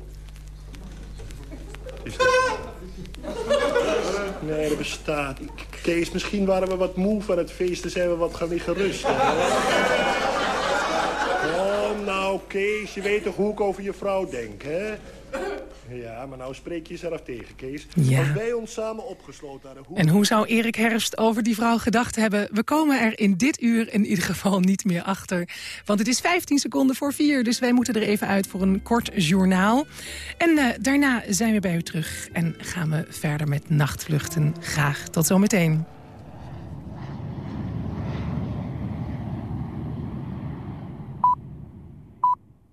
Nee, dat bestaat. Kees, misschien waren we wat moe van het feest... en zijn we wat gaan liggen rusten. hè? Oh, nou, Kees, je weet toch hoe ik over je vrouw denk, hè? Ja, maar nou spreek je jezelf tegen, Kees. Ja. Als wij ons samen opgesloten hadden... Hoe... En hoe zou Erik Herfst over die vrouw gedacht hebben? We komen er in dit uur in ieder geval niet meer achter. Want het is 15 seconden voor vier, dus wij moeten er even uit voor een kort journaal. En eh, daarna zijn we bij u terug en gaan we verder met nachtvluchten. Graag tot zometeen.